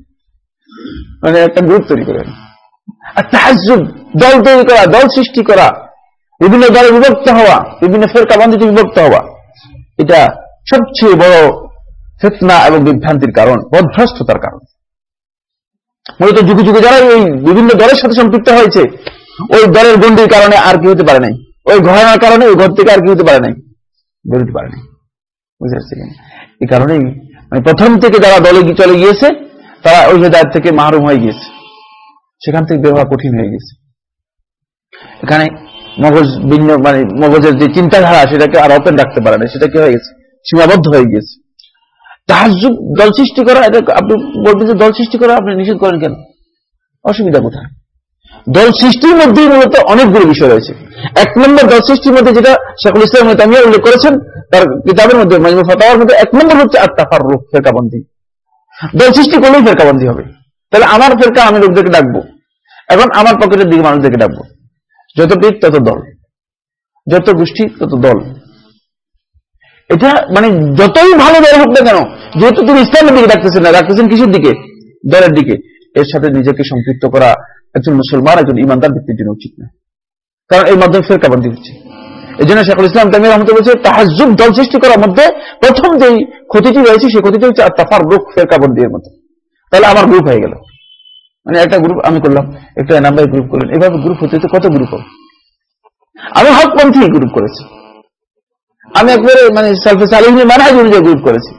মানে একটা গ্রুপ তৈরি করেন। আর দল তৈরি করা, দল সৃষ্টি করা, বিভিন্ন দলে বিভক্ত হওয়া, বিভিন্ন ফেরকাবন্দিতে বিভক্ত হওয়া, এটা সবচেয়ে বড় ফেতনা এবং বিভ্রান্তির কারণ, বদভ্রষ্টতার কারণ। মূলত যুগে যুগে যারা এই বিভিন্ন দলের সাথে সম্পৃক্ত হয়েছে, ওই দলের গন্ডির কারণে আর কি হতে পারে নাই। ওই ঘটনার কারণে ওই ঘর থেকে আর কি হতে পারে নাই। বেরোতে পারে নাই। পারছি এই কারণেই মানে প্রথম থেকে যারা দলে চলে গিয়েছে, তারা ওই হেদায়ত থেকে মাহরুম হয়ে গিয়েছে। সেখান থেকে বের হওয়া কঠিন হয়ে গেছে। এখানে মগজ ভিন্ন মানে মগজের যে চিন্তাধারা, সেটাকে আর ওপেন রাখতে পারে না সেটা কি হয়ে গেছে? সীমাবদ্ধ হয়ে গিয়েছে। তাহাজুব দল সৃষ্টি করা, এটা আপনি বলবেন যে দল সৃষ্টি করা আপনি নিষেধ করেন কেন? অসুবিধা কোথায়? দল সৃষ্টির মধ্যেই মূলত অনেকগুলো বিষয় রয়েছে। এক নম্বর দল সৃষ্টির মধ্যে যেটা শেখুল ইসলাম তামিয়া উল্লেখ করেছেন, তার কিতাবের মধ্যে, মাজমু ফতাওয়ার মধ্যে এক নম্বর হচ্ছে আত্মাফার রূপ ফেরকাবন্দি। দল সৃষ্টি করলেই ফেরকাবন্দি হবে। তাহলে আমার ফেরকা আমি লোকদেরকে ডাকবো। এখন আমার পকেটের দিকে মানুষদেরকে ডাকবো। যত পিঠ, তত দল। যত গোষ্ঠী, তত দল। এটা মানে যতই ভালো দল হোক না কেন, যেহেতু তিনি ইসলামের দিকে ডাকতেছেন না, ডাকতেছেন কিসের দিকে? দলের দিকে। এর সাথে নিজেকে সম্পৃক্ত করা একজন মুসলমান, একজন ইমানদার ব্যক্তির জন্য উচিত না। কারণ এর মাধ্যমে ফেরকাবন্দি হচ্ছে এই জন্য শেখুল ইসলাম তামির রহমত বলছে তাহাজুব দল সৃষ্টি করার মধ্যে প্রথম যেই ক্ষতিটি রয়েছে, সেই ক্ষতিটি হচ্ছে তাফার রুখ ফেরকাবন্দি এর মতো তাহলে আমার গ্রুপ হয়ে গেল। মানে একটা গ্রুপ আমি করলাম, একটা নাম্বার গ্রুপ করলেন। এভাবে গ্রুপ হতে কত গ্রুপ হবে? আমি হকপন্থী গ্রুপ করেছি। আমি একবারে মানে সালফে সালিহিনী মানহাজ অনুযায়ী গ্রুপ করেছি।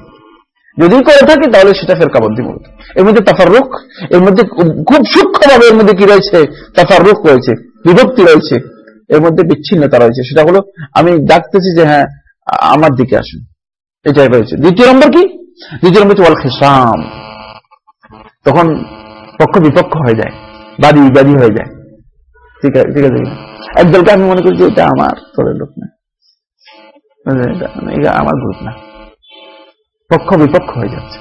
যদি করে থাকে তাহলে সেটা ফেরকাবন্দি মূলত এর মধ্যে তাফারুক এর মধ্যে খুব সূক্ষ্মভাবে এর মধ্যে কি রয়েছে? তাফারুক রয়েছে, বিভক্তি রয়েছে, এর মধ্যে বিচ্ছিন্নতা রয়েছে। সেটা হলো, আমি ডাকতেছি যে হ্যাঁ আমার দিকে আসুন। এটাই রয়েছে। দ্বিতীয় নম্বর কি? দ্বিতীয় নম্বর ওয়াল খেসাম। তখন পক্ষ বিপক্ষ হয়ে যায় বাদী বাদী হয়ে যায়। ঠিক আছে ঠিক আছে একদলকে আমি মনে করি যে এটা আমার তোদের লোক না। এটা আমার গ্রুপ না। পক্ষ বিপক্ষ হয়ে যাচ্ছে।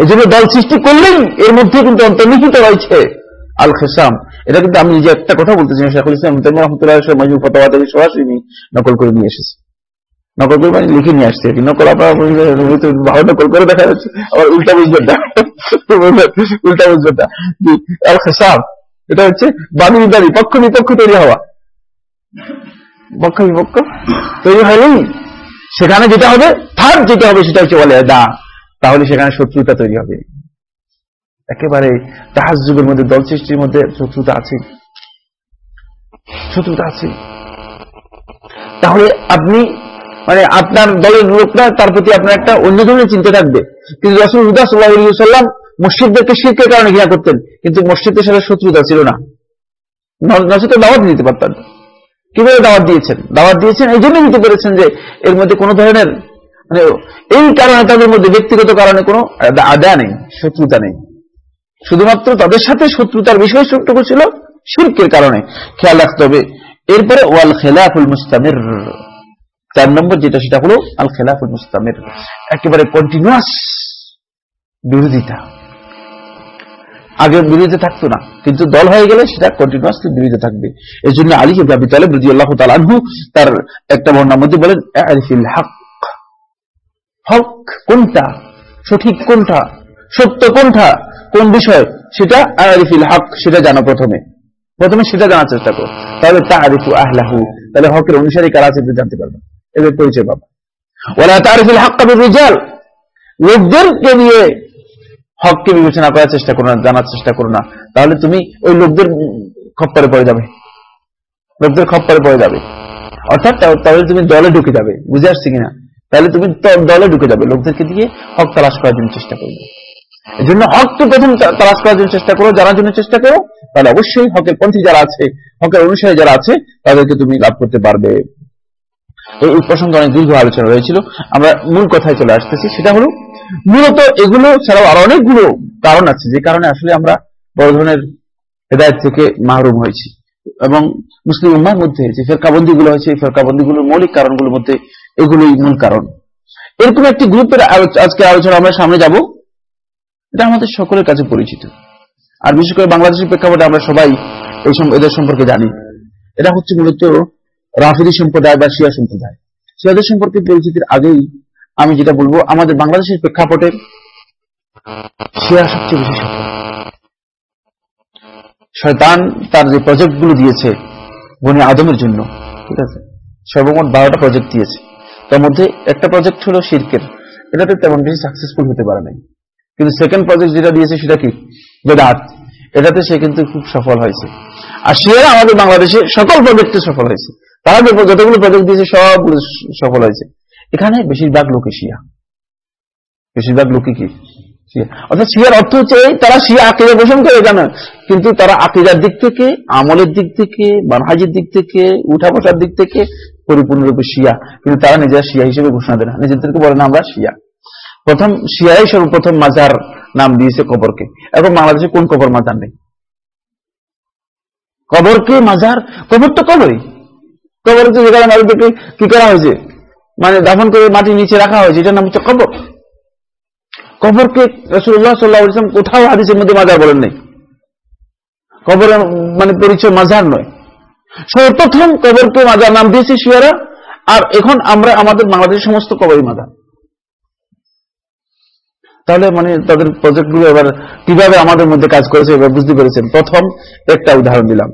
এই জন্য দল সৃষ্টি করলেই এর মধ্যে কিন্তু অন্তর্নিহিত রয়েছে আল খেসাম এটা কিন্তু আমি নিজে একটা কথা বলতেছি শেখুল ইসলাম রহমতুল্লাহ মজুর ফতোয়া সরাসরি নকল করে নিয়ে এসেছি। নকল করে মানে লিখে নিয়ে আসছে নকল আপনার ভালো নকল করে দেখা যাচ্ছে, আবার উল্টা বুঝবেন উল্টা বুঝবেন আল খেসাম এটা হচ্ছে বাদী বিদারী পক্ষ বিপক্ষ তৈরি হওয়া। পক্ষ বিপক্ষ তৈরি হলেই সেখানে যেটা হবে থার্ড যেটা হবে, সেটা হচ্ছে বলে দা তাহলে সেখানে শত্রুতা তৈরি হবে। একেবারে তাহাজ যুগের মধ্যে, দল সৃষ্টির মধ্যে শত্রুতা আছে। শত্রুতা আছে। তাহলে আপনি মানে আপনার দলের লোকরা, তার প্রতি আপনার একটা অন্য ধরনের চিন্তা থাকবে। কিন্তু রসুল হুদা সাল্লাহ সাল্লাম মসজিদদেরকে শিল্পের কারণে ঘৃণা করতেন। কিন্তু মসজিদের সাথে শত্রুতা ছিল না। নচেত দাওয়াত নিতে পারতেন। কীভাবে দাওয়াত দিয়েছেন? দাওয়াত দিয়েছেন, এই জন্য দিতে পেরেছেন যে এর মধ্যে কোনো ধরনের মানে এই কারণে তাদের মধ্যে ব্যক্তিগত কারণে কোনো আদা নেই, শত্রুতা নেই। শুধুমাত্র তাদের সাথে শত্রুতার বিষয় সত্যটুকু ছিল শিল্পের কারণে। খেয়াল রাখতে হবে, এরপরে ওয়াল খেলাফুল মুস্তামের, চার নম্বর যেটা সেটা হলো আল খেলাফুল মুস্তামের। একেবারে কন্টিনিউয়াস বিরোধিতা। আগে বিরোধী থাকতো না। কিন্তু দল হয়ে গেলে সেটা কন্টিনিউয়াসলি বিরোধী থাকবে। এই জন্য আলী আবি তালেব রদি আল্লাহ তালানহু তার একটা বর্ণার মধ্যে বলেন হক। হক কোনটা? সঠিক কোনটা? সত্য কোনটা? কোন বিষয়? সেটা আরিফিল হক, সেটা জানো প্রথমে। প্রথমে সেটা জানার চেষ্টা করো। তাহলে তা আরিফু আহলাহু, তাহলে হকের অনুসারী কারা আছে জানতে পারবে। এদের পরিচয় পাবা। ওলা তারিফিল হক কাবির রিজাল? লোকদেরকে নিয়ে হককে বিবেচনা করার চেষ্টা করো না, জানার চেষ্টা করো না। তাহলে তুমি ওই লোকদের খপ্পরে পড়ে যাবে। লোকদের খপ্পরে পড়ে যাবে। অর্থাৎ তাহলে তুমি দলে ঢুকে যাবে। বুঝে আসছি কিনা? তাহলে তুমি দলে ঢুকে যাবে। লোকদেরকে দিয়ে হক তালাশ করার জন্য চেষ্টা করবে। এই জন্য হককে প্রথম তালাশ করার জন্য চেষ্টা করো, জানার জন্য চেষ্টা করো। তাহলে অবশ্যই হকের পন্থী যারা আছে, হকের অনুসারী যারা আছে, তাদেরকে তুমি লাভ করতে পারবে। এই প্রসঙ্গে অনেক দীর্ঘ আলোচনা রয়েছিল। আমরা মূল কথায় চলে আসতেছি। সেটা হলো মূলত এগুলো ছাড়াও আরও অনেকগুলো কারণ আছে, যে কারণে আসলে আমরা বড় ধরনের হেদায়ত থেকে মাহরুম হয়েছি। এবং মুসলিম উম্মার মধ্যে যে ফেরকাবন্দি গুলো হয়েছে, এই ফেরকাবন্দি গুলোর মৌলিক কারণগুলোর মধ্যে এগুলোই মূল কারণ। এরকম একটি গ্রুপের আজকে আলোচনা আমরা সামনে যাব। এটা আমাদের সকলের কাছে পরিচিত। আর বিশেষ করে বাংলাদেশের প্রেক্ষাপটে আমরা সবাই এই এদের সম্পর্কে জানি। এটা হচ্ছে মূলত রাফিদি সম্প্রদায় বা শিয়া সম্প্রদায়। শিয়াদের সম্পর্কে পরিচিতির আগেই আমি যেটা বলব, আমাদের বাংলাদেশের প্রেক্ষাপটে শিয়া সবচেয়ে বেশি সফল। শয়তান তার যে প্রজেক্টগুলো দিয়েছে, বনি আদমের জন্য, ঠিক আছে? সর্বমোট বারোটা প্রজেক্ট দিয়েছে। তার মধ্যে একটা প্রজেক্ট হলো শির্কের। এটাতে তেমন বেশি সাকসেসফুল হতে পারে নাই। কিন্তু সেকেন্ড প্রজেক্ট যেটা দিয়েছে সেটা কি? এটাতে সে কিন্তু খুব সফল হয়েছে। আর শিয়ারা আমাদের বাংলাদেশে সকল প্রজেক্টে সফল হয়েছে। তারা যতগুলো প্রজেক্ট দিয়েছে, সবগুলো সফল হয়েছে। এখানে বেশিরভাগ লোকে শিয়া। বেশিরভাগ লোকে কি? অর্থাৎ শিয়ার অর্থ হচ্ছে তারা শিয়া আকিদা পোষণ করে, জানে? কিন্তু তারা আকিদার দিক থেকে, আমলের দিক থেকে বানহাজের দিক থেকে উঠা বসার দিক থেকে পরিপূর্ণরূপে শিয়া। কিন্তু তারা নিজেরা শিয়া হিসেবে ঘোষণা দেয় না। নিজেদেরকে বলে না আমরা শিয়া। প্রথম, শিয়াই সর্বপ্রথম মাজার নাম দিয়েছে কবরকে। এখন বাংলাদেশে কোন কবর মাজার নেই? কবরকে মাজার, কবর তো কবরই। কবর তো যেখানে মানুষদেরকে কি করা হয়েছে? মানে দাফন করে মাটি নিচে রাখা হয়েছে, এটার নাম হচ্ছে কবর। কবরকে রসুল্লাহ সাল্লাহ ইসলাম কোথাও হাদিসের মধ্যে মাজার বলেন নাই। কবরের মানে পরিচয় মাজার নয়। সর্বপ্রথম কবরকে মাজার নাম দিয়েছে শিয়ারা, আর এখন আমরা আমাদের বাংলাদেশের সমস্ত কবরই মাদার তাহলে মানে তাদের প্রজেক্টগুলো এবার কীভাবে আমাদের মধ্যে কাজ করেছে এবার বুঝতে পেরেছেন। প্রথম একটা উদাহরণ দিলাম।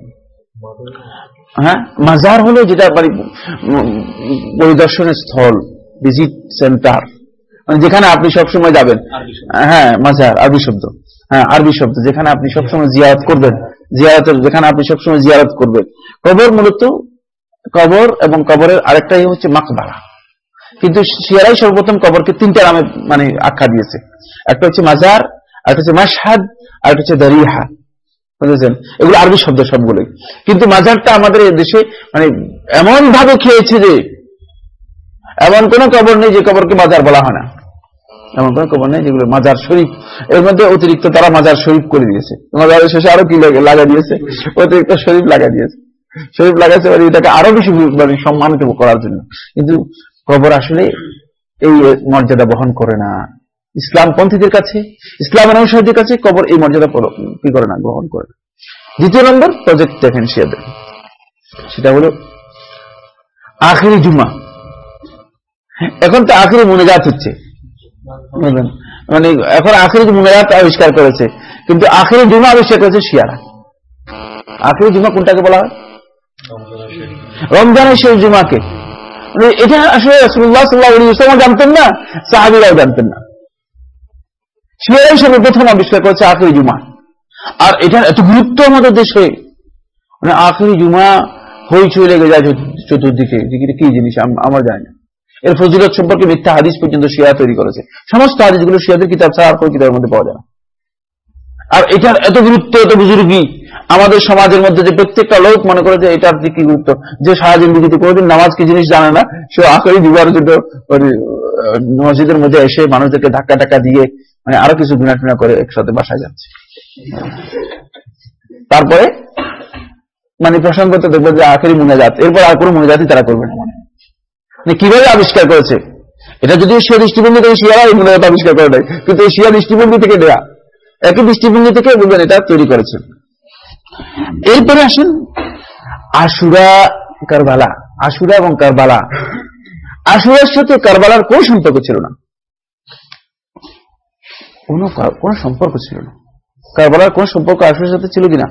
হ্যাঁ? মাজার হলো যেটা মানে পরিদর্শনের স্থল ভিজিট সেন্টার মানে যেখানে আপনি সবসময় যাবেন। হ্যাঁ মাজার আরবি শব্দ। হ্যাঁ আরবি শব্দ। যেখানে আপনি সবসময় জিয়ারত করবেন। জিয়ারতের যেখানে আপনি সবসময় জিয়ারত করবেন। কবর মূলত কবর এবং কবরের আরেকটাই হচ্ছে মাকবারা। কিন্তু শিয়ারাই সর্বপ্রথম কবরকে তিনটা নামে মানে আখ্যা দিয়েছে। একটা হচ্ছে মাজার একটা হচ্ছে মাসহাদ আর একটা হচ্ছে দারিহা। বুঝেছেন? এগুলো আরবি শব্দ সবগুলোই। কিন্তু মাজারটা আমাদের দেশে মানে এমন ভাবে খেয়েছে যে, এমন কোন কবর নেই যে কবরকে মাজার বলা হয় না। এমন কোন কবর নেই যেগুলো মাজার শরীফ। এর মধ্যে অতিরিক্ত তারা মাজার শরীফ করে দিয়েছে। মাজারের শেষে আরও কি লাগা দিয়েছে? অতিরিক্ত শরীফ লাগা দিয়েছে। শরীফ লাগাচ্ছে মানে এটাকে আরও বেশি মানে সম্মানিত করার জন্য। কিন্তু কবর আসলে এই মর্যাদা বহন করে না। ইসলাম পন্থীদের কাছে ইসলামের অনুসারীদের কাছে কবর এই মর্যাদা কি করে না গ্রহণ করে। না দ্বিতীয় নম্বর প্রজেক্ট দেখেন শিয়াদের সেটা হলো আখেরি জুমা। এখন তো আখেরি মুনাজাত হচ্ছে। মানে এখন আখেরি মুনাজাত আবিষ্কার করেছে। কিন্তু আখেরি জুমা আবিষ্কার করেছে শিয়ারা। আখেরি জুমা কোনটাকে বলা হয়? রমজানের শেষ জুমাকে। মানে এটা আসলে রসুল্লাহ সাল্লাহ জানতেন না, সাহাবিরাও জানতেন না। শিয়ারাই সর্বপ্রথম আবিষ্কার করেছে আখেরি জুমা। আর এটার এত গুরুত্ব আমাদের দেশে। মানে আখেরি জুমা হইচই লেগে যায় চতুর্দিকে। কি জিনিস? আমার জানি না। এর ফজিলত সম্পর্কে মিথ্যা হাদিস পর্যন্ত শিয়া তৈরি করেছে। সমস্ত হাদিসগুলো শিয়াদের কিতাব ছাড়া আর কোনো কিতাবের মধ্যে পাওয়া যায় আর এটার এত গুরুত্ব, এত বুজুর্গি আমাদের সমাজের মধ্যে যে প্রত্যেকটা লোক মনে করে যে এটার কি গুরুত্ব, যে সারা জিন্দিগিতে কোনোদিন নামাজ কি জিনিস জানে না, সে আখরি দিবার জন্য মসজিদের মধ্যে এসে মানুষদেরকে ধাক্কা টাক্কা দিয়ে মানে আরও কিছু গুণা টুনা করে একসাথে বাসায় যাচ্ছে। তারপরে মানে প্রসঙ্গত দেখব যে আখেরি মুনাজাত, এরপর আর কোনো মুনাজাতই তারা করবে না মানে কীভাবে আবিষ্কার করেছে? এটা যদি শিয়া দৃষ্টিভঙ্গি থেকে শিয়ারা এই মুনাজাত আবিষ্কার করে দেয়, কিন্তু এই শিয়া দৃষ্টিভঙ্গি থেকে দেয়া, একই দৃষ্টিভঙ্গি থেকে বলবেন এটা তৈরি করেছে। এরপরে আসেন আশুরা কারবালা, আশুরা এবং কারবালা। আশুরার সাথে কারবালার কোন সম্পর্ক ছিল না। কোনো কোনো সম্পর্ক ছিল না। কারবালার কোন সম্পর্ক আশুরের সাথে ছিল কিনা?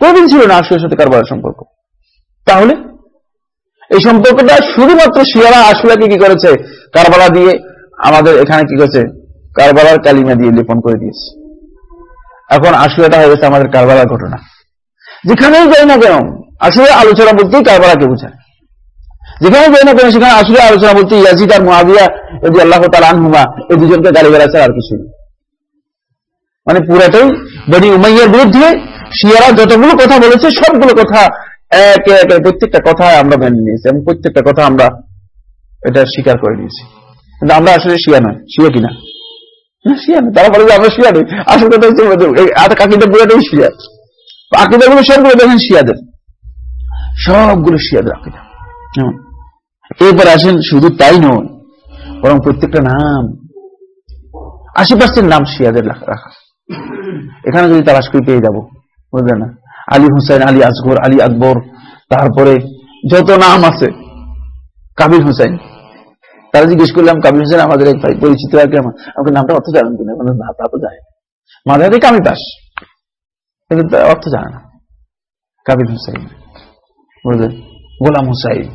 কোনদিন ছিল না আশুরের সাথে কারবালার সম্পর্ক। তাহলে? এই সম্পর্কটা শুধুমাত্র শিয়ারা আশুরাকে কি করেছে? কারবালা দিয়ে আমাদের এখানে কি করেছে? কারবালার কালিমা দিয়ে লেপন করে দিয়েছে। এখন আশুরাটা হয়ে গেছে আমাদের কারবালার ঘটনা। যেখানেই যাই না কেন আসলে আলোচনা বলতেই কারবালাকে বোঝায়। যেখানে যাই না কেন, সেখানে আসলে আলোচনা বলতে ইয়াজিদ আর মহাবিয়া যদি আল্লাহ তাল আনহুমা, এই দুজনকে গালি বেড়াচ্ছে আর কিছু নেই মানে পুরাটাই বনি উমাইয়ার বিরুদ্ধে শিয়ারা যতগুলো কথা বলেছে, সবগুলো কথা একে একে, প্রত্যেকটা কথা আমরা মেনে নিয়েছি এবং প্রত্যেকটা কথা আমরা এটা স্বীকার করে নিয়েছি। কিন্তু আমরা আসলে শিয়া নয়। শিয়া কিনা? প্রত্যেকটা নাম শিয়াদের রাখা এখানে যদি তালাশ করে পেয়ে যাব, বুঝলেন না? আলী হুসাইন, আলী আসগর আলী আকবর, তারপরে যত নাম আছে কাবির হুসাইন। তারা জিজ্ঞেস করলাম কাবির হোসেন আমাদের এক ভাই, পরিচিত আমার? আমাকে নামটা অর্থ জানেন কিনা? না, তা তো জানে মাঝে থেকে আমি পাস কিন্তু অর্থ জানে না। কাবির হুসাইন, বুঝলেন? গোলাম হুসাইন।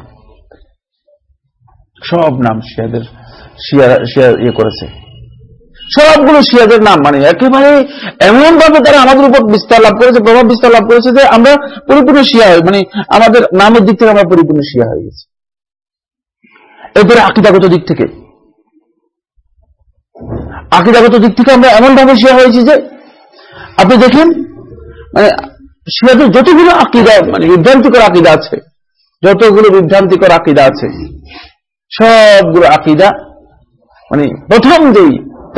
সব নাম শিয়াদের শিয়া শিয়া ইয়ে করেছে। সবগুলো শিয়াদের নাম মানে একেবারে এমন ভাবে তারা আমাদের উপর বিস্তার লাভ করেছে, প্রভাব বিস্তার লাভ করেছে যে আমরা পরিপূর্ণ শিয়া হই মানে আমাদের নামের দিক থেকে আমরা পরিপূর্ণ শিয়া হয়ে গেছি। এরপরে আকিদাগত দিক থেকে। আকিদাগত দিক থেকে আমরা এমন ভাবে শিয়া হয়েছি যে, আপনি দেখেন মানে শিয়াদের যতগুলো আকিদা মানে বিভ্রান্তিকর আকিদা আছে, যতগুলো বিভ্রান্তিকর আকিদা আছে, সবগুলো আকিদা মানে প্রথম যেই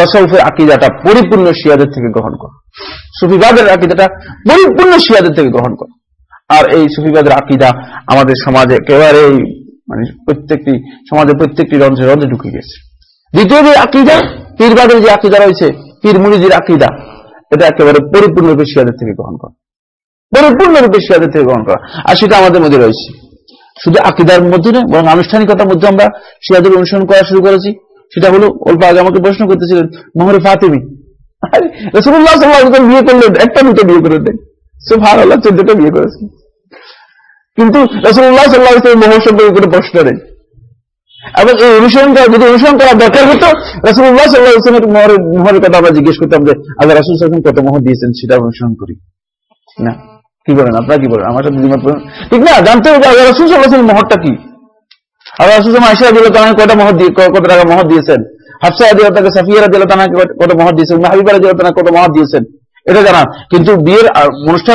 তসৌফের আকিদাটা পরিপূর্ণ শিয়াদের থেকে গ্রহণ কর। সুফিবাদের আকিদাটা পরিপূর্ণ শিয়াদের থেকে গ্রহণ কর। আর এই সুফিবাদের আকিদা আমাদের সমাজে একেবারে মানে প্রত্যেকটি, সমাজের প্রত্যেকটি রন্ধ্রে রন্ধ্রে ঢুকে গেছে। দ্বিতীয় যে আকিদা, পীরবাদের যে আকিদা রয়েছে পীর মুড়িদের আকিদা, এটা একেবারে পরিপূর্ণরূপে শিয়াদের থেকে গ্রহণ করা। পরিপূর্ণরূপে শিয়াদের থেকে গ্রহণ করা। আর সেটা আমাদের মধ্যে রয়েছে। শুধু আকিদার মধ্যে নয়, বরং আনুষ্ঠানিকতার মধ্যে আমরা শিয়াদের অনুসরণ করা শুরু করেছি। সেটা হলো, অল্প আগে আমাকে প্রশ্ন করতেছিলেন, মোহরে ফাতেমি। বিয়ে করলেন, একটা দুটো বিয়ে করে দেন। সে ভালো চোদ্দটা বিয়ে করেছেন। কিন্তু রসুল্লাহ সাল্লাহ মোহর সম্পর্কে কোনো প্রশ্ন নেই। এবং এই অনুসরণ করা, যদি অনুসরণ করার দরকার হতো রসুল্লাহ সাল্লাহ ইসলামের মোহরের মোহরের কথা আমরা জিজ্ঞেস করতাম যে, আল্লাহ রসুল সাল্লাম কত মোহর দিয়েছেন, সেটা অনুসরণ করি। না। কি বলেন, আপনারা কি বলেন? আমার সাথে ঠিক না? জানতে হবে আল্লাহ রসুল সাল্লাহ মহরটা কি? অনুষ্ঠান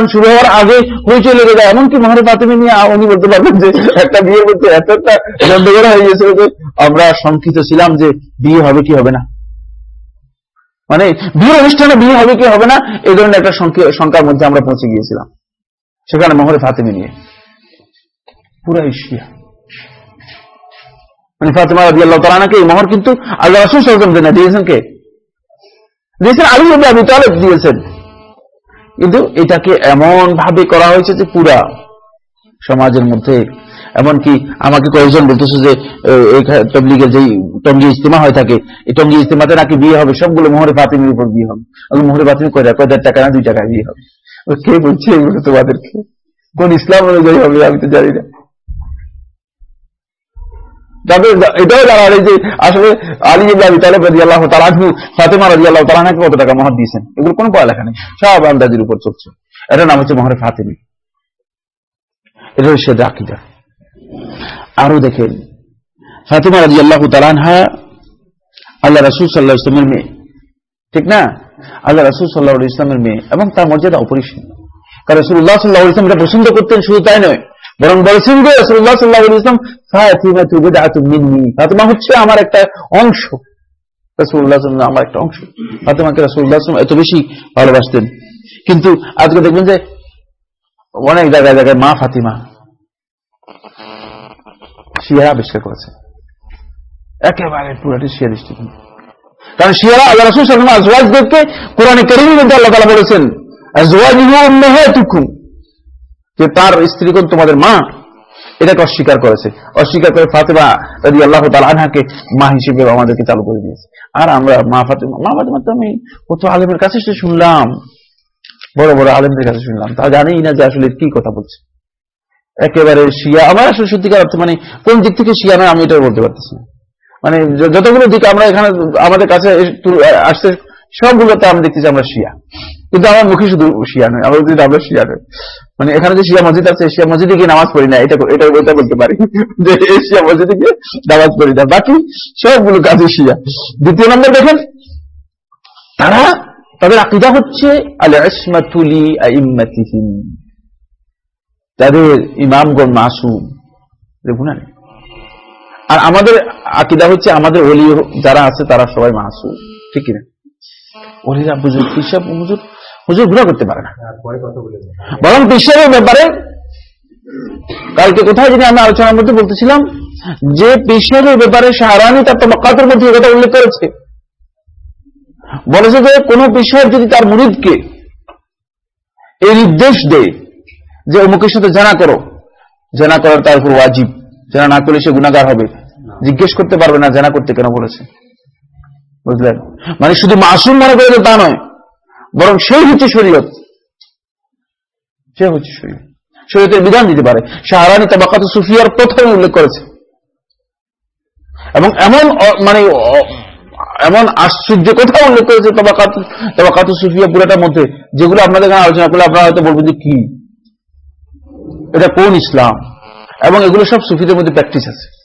শুরু হওয়ার আগে লেগে যায়। এমনকি মহারে নিয়ে উনি বলতে পারবেন যে একটা বিয়ের মধ্যে এত একটা হয়ে গিয়েছিল যে আমরা শঙ্কিত ছিলাম যে বিয়ে হবে কি হবে না। মানে বিয়ের অনুষ্ঠানে বিয়ে হবে কি হবে না এই ধরনের একটা শঙ্কার মধ্যে আমরা পৌঁছে গিয়েছিলাম। সেখানে মহরে ফাতেমি নিয়ে পুরা এশিয়া। মানে ফাতেমা রাজি আল্লাহ তালানাকে এই মহর কিন্তু আল্লাহ রসুল সরকার দেন দিয়েছেন কে? দিয়েছেন আলী আবু তালেব দিয়েছেন। কিন্তু এটাকে এমন ভাবে করা হয়েছে যে পুরা সমাজের মধ্যে, এমনকি আমাকে কয়েকজন বলতেছে যে তবলিগের যেই টঙ্গি ইস্তেমা হয়ে থাকে, এই টঙ্গি ইস্তেমাতে নাকি বিয়ে হবে, সবগুলো মোহরে ফাতিমির উপর বিয়ে হবে। মোহরে ফাতিমি কয় কয় টাকা না দুই টাকায় বিয়ে হবে। কে বলছে এগুলো তোমাদেরকে? কোন ইসলাম অনুযায়ী হবে আমি তো জানি না। তবে এটাও জানা যে আসলে আলী আবি তালেব রাজি আল্লাহ ফাতেমা রাজি আল্লাহ কত টাকা মহর দিয়েছেন? এগুলো কোনো পড়ালেখা নেই। সব উপর চলছে। এটা নাম হচ্ছে ফাতেমি। এটা আরও দেখেন, ফাতেমা রাজি আল্লাহ তালানহা আল্লাহ রসুল সাল্লাহ ইসলামের মেয়ে। ঠিক না? আল্লাহ রসুল সাল্লাহ ইসলামের মেয়ে এবং তার মর্যাদা অপরিসীম। কারণ রসুল্লাহ সাল্লাহ ইসলাম এটা পছন্দ করতেন, শুধু তাই নয় বরং বলছেন যে রসুল্লাহ সাল্লাহ ইসলাম ফাতেমা হচ্ছে আমার একটা অংশ। রসুল্লাহ আমার একটা অংশ। ফাতেমাকে রসুল্লাহ এত বেশি ভালোবাসতেন। কিন্তু আজকে দেখবেন যে অনেক জায়গায় জায়গায় মা ফাতিমা শিয়া আবিষ্কার করেছে। একেবারে পুরাটি শিয়া দৃষ্টিকোণ। কারণ শিয়ারা আল্লাহ রসুল সাল্লাম আজওয়াজদেরকে কোরআনে করিমের মধ্যে আল্লাহ তালা বলেছেন যে তার স্ত্রীগণ তোমাদের মা, এটাকে অস্বীকার করেছে। অস্বীকার করে ফাতেমা রাজি আল্লাহ তালাহাকে মা হিসেবে আমাদেরকে চালু করে দিয়েছে। আর আমরা মা ফাতেমা মা ফাতেমা তো আমি কত আলেমের কাছে শুনলাম। বড় বড় আলেমদের কাছে শুনলাম। তা জানি না যে আসলে কি কথা বলছে। একেবারে শিয়া, আমার আসলে সত্যিকার অর্থ মানে কোন দিক থেকে শিয়া নয় আমি এটা বলতে পারতেছি না। মানে যতগুলো দিক আমরা এখানে আমাদের কাছে আসছে, সবগুলোতে আমরা দেখতেছি আমরা শিয়া। কিন্তু আমার মুখে শুধু শিয়া নয়, আমরা যদি আমরা শিয়া নয় মানে এখানে যে শিয়া মসজিদ আছে, শিয়া মসজিদে গিয়ে নামাজ পড়ি না, এটা এটা এটা বলতে পারি। যে শিয়া মসজিদে গিয়ে নামাজ পড়ি না। বাকি সবগুলো কাজে শিয়া। দ্বিতীয় নম্বর দেখেন, তারা তাদের আকিদা হচ্ছে তাদের ইমামগণ মাসুম। দেখুন আর আমাদের আকিদা হচ্ছে, আমাদের অলি যারা আছে, তারা সবাই মাসুম। ঠিক কিনা? অলিরা বুঝুর হিসাব হুজুর? হুজুর ঘুরা করতে পারে না। বরং পেশাবের ব্যাপারে কালকে কোথায় যদি আমি আলোচনার মধ্যে বলতেছিলাম যে পেশাবের ব্যাপারে শাহরানি তার তবাকাতের মধ্যে কথা উল্লেখ করেছে। বলেছে যে কোন পেশার যদি তার মুরিদকে এই নির্দেশ দেয় যে অমুকের সাথে জানা করো জানা করার তার উপর ওয়াজিব। জানা না করলে সে গুণাগার হবে। জিজ্ঞেস করতে পারবে না জানা করতে কেন বলেছে। বুঝলেন? মানে শুধু মাসুম মনে করে তা নয় বরং সেই হচ্ছে শরীয়ত। সে হচ্ছে শরীয়ত। শরীয়তের বিধান দিতে পারে। শাহরানি তাবাকাত সুফিয়ার প্রথমে উল্লেখ করেছে। এবং এমন মানে এমন আশ্চর্য কথা উল্লেখ করেছে তবাকাত তবাকাত সুফিয়া পুরাটার মধ্যে, যেগুলো আপনাদের এখানে আলোচনা করলে আপনারা হয়তো বলবেন যে কি? এটা কোন ইসলাম? এবং এগুলো সব সুফিদের মধ্যে প্র্যাকটিস আছে।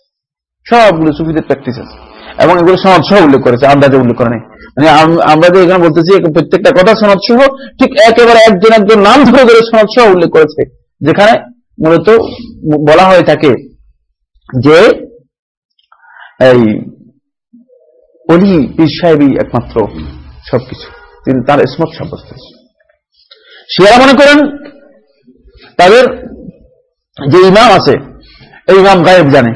সবগুলো সুফিদের প্র্যাকটিস আছে। এবং এগুলো সনদ সহ উল্লেখ করেছে, আন্দাজে উল্লেখ করে নেই। মানে আমরা যে এখানে বলতেছি প্রত্যেকটা কথা সনদ সহ ঠিক একেবারে একজন একজন নাম ধরে ধরে সনদ সহ উল্লেখ করেছে, যেখানে মূলত বলা হয়ে থাকে যে এই অলি পীর সাহেবই একমাত্র সবকিছু। তিনি তার স্মত সাব্যস্ত শিয়ারা মনে করেন তাদের যে ইমাম আছে, এই ইমাম গায়েব জানে।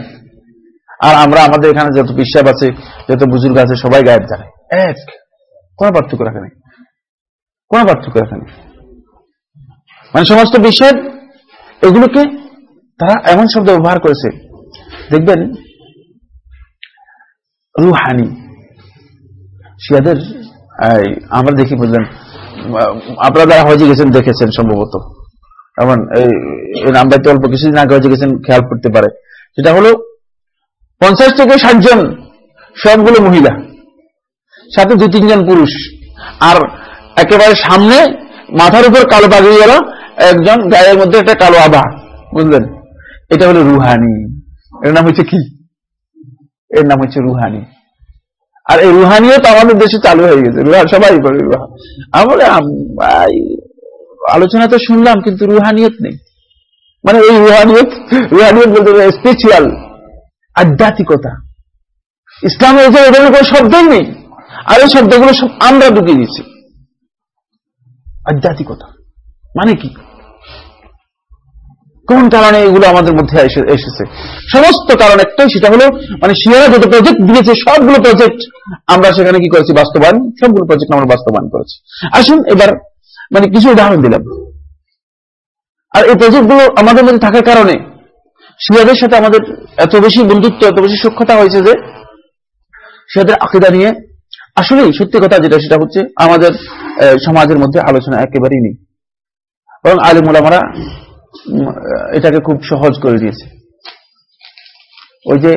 আর আমরা আমাদের এখানে যত বিশ্বাস আছে, যত বুজুর্গ আছে, সবাই গায়েব জানে। এক, কোন পার্থক্য রাখে নেই। কোন পার্থক্য রাখে নেই। মানে সমস্ত বিষয় এগুলোকে তারা এমন শব্দ ব্যবহার করেছে। দেখবেন, রুহানি, শিয়াদের আমরা দেখি বুঝলেন, আপনারা যারা হজে গেছেন দেখেছেন সম্ভবত। এমন, এই এই নামটা তো অল্প, কিছুদিন আগে হজে গেছেন, খেয়াল করতে পারে। সেটা হলো পঞ্চাশ থেকে ষাট জন সবগুলো মহিলা, সাথে দু তিনজন পুরুষ। আর একেবারে সামনে মাথার উপর কালো পাগড়ি গেল, একজন গায়ের মধ্যে একটা কালো আভা, বুঝলেন? এটা হলো রুহানি। এর নাম হচ্ছে কি? এর নাম হচ্ছে রুহানি। আর এই রুহানিও তো আমাদের দেশে চালু হয়ে গেছে। সবাই করে রুহান আমরা আলোচনা তো শুনলাম, কিন্তু রুহানিয়ত নেই। মানে এই রুহানিয়ত রুহানিয়ত বলতে স্পিরিচুয়াল আধ্যাত্মিকতা। ইসলামে এসে এ ধরনের কোনো শব্দই নেই। আর এই শব্দগুলো সব আমরা ঢুকিয়ে দিচ্ছি আধ্যাত্মিকতা। মানে কি? কোন কারণে এগুলো আমাদের মধ্যে এসেছে? সমস্ত কারণ একটাই, সেটা হলো মানে শিয়ারা যত প্রজেক্ট দিয়েছে, সবগুলো প্রজেক্ট আমরা সেখানে কি করেছি? বাস্তবায়ন, সবগুলো প্রজেক্ট আমরা বাস্তবায়ন করেছি। আসুন এবার মানে কিছু উদাহরণ দিলাম। আর এই প্রজেক্টগুলো আমাদের মধ্যে থাকার কারণে শিয়াদের সাথে আমাদের এত বেশি বন্ধুত্ব এত বেশি সক্ষতা হয়েছে যে শিয়াদের আকিদা নিয়ে আসলেই সত্যি কথা যেটা সেটা হচ্ছে আমাদের সমাজের মধ্যে আলোচনা একেবারেই নেই। বরং আলিমুলামারা এটাকে খুব সহজ করে দিয়েছে। ওই যে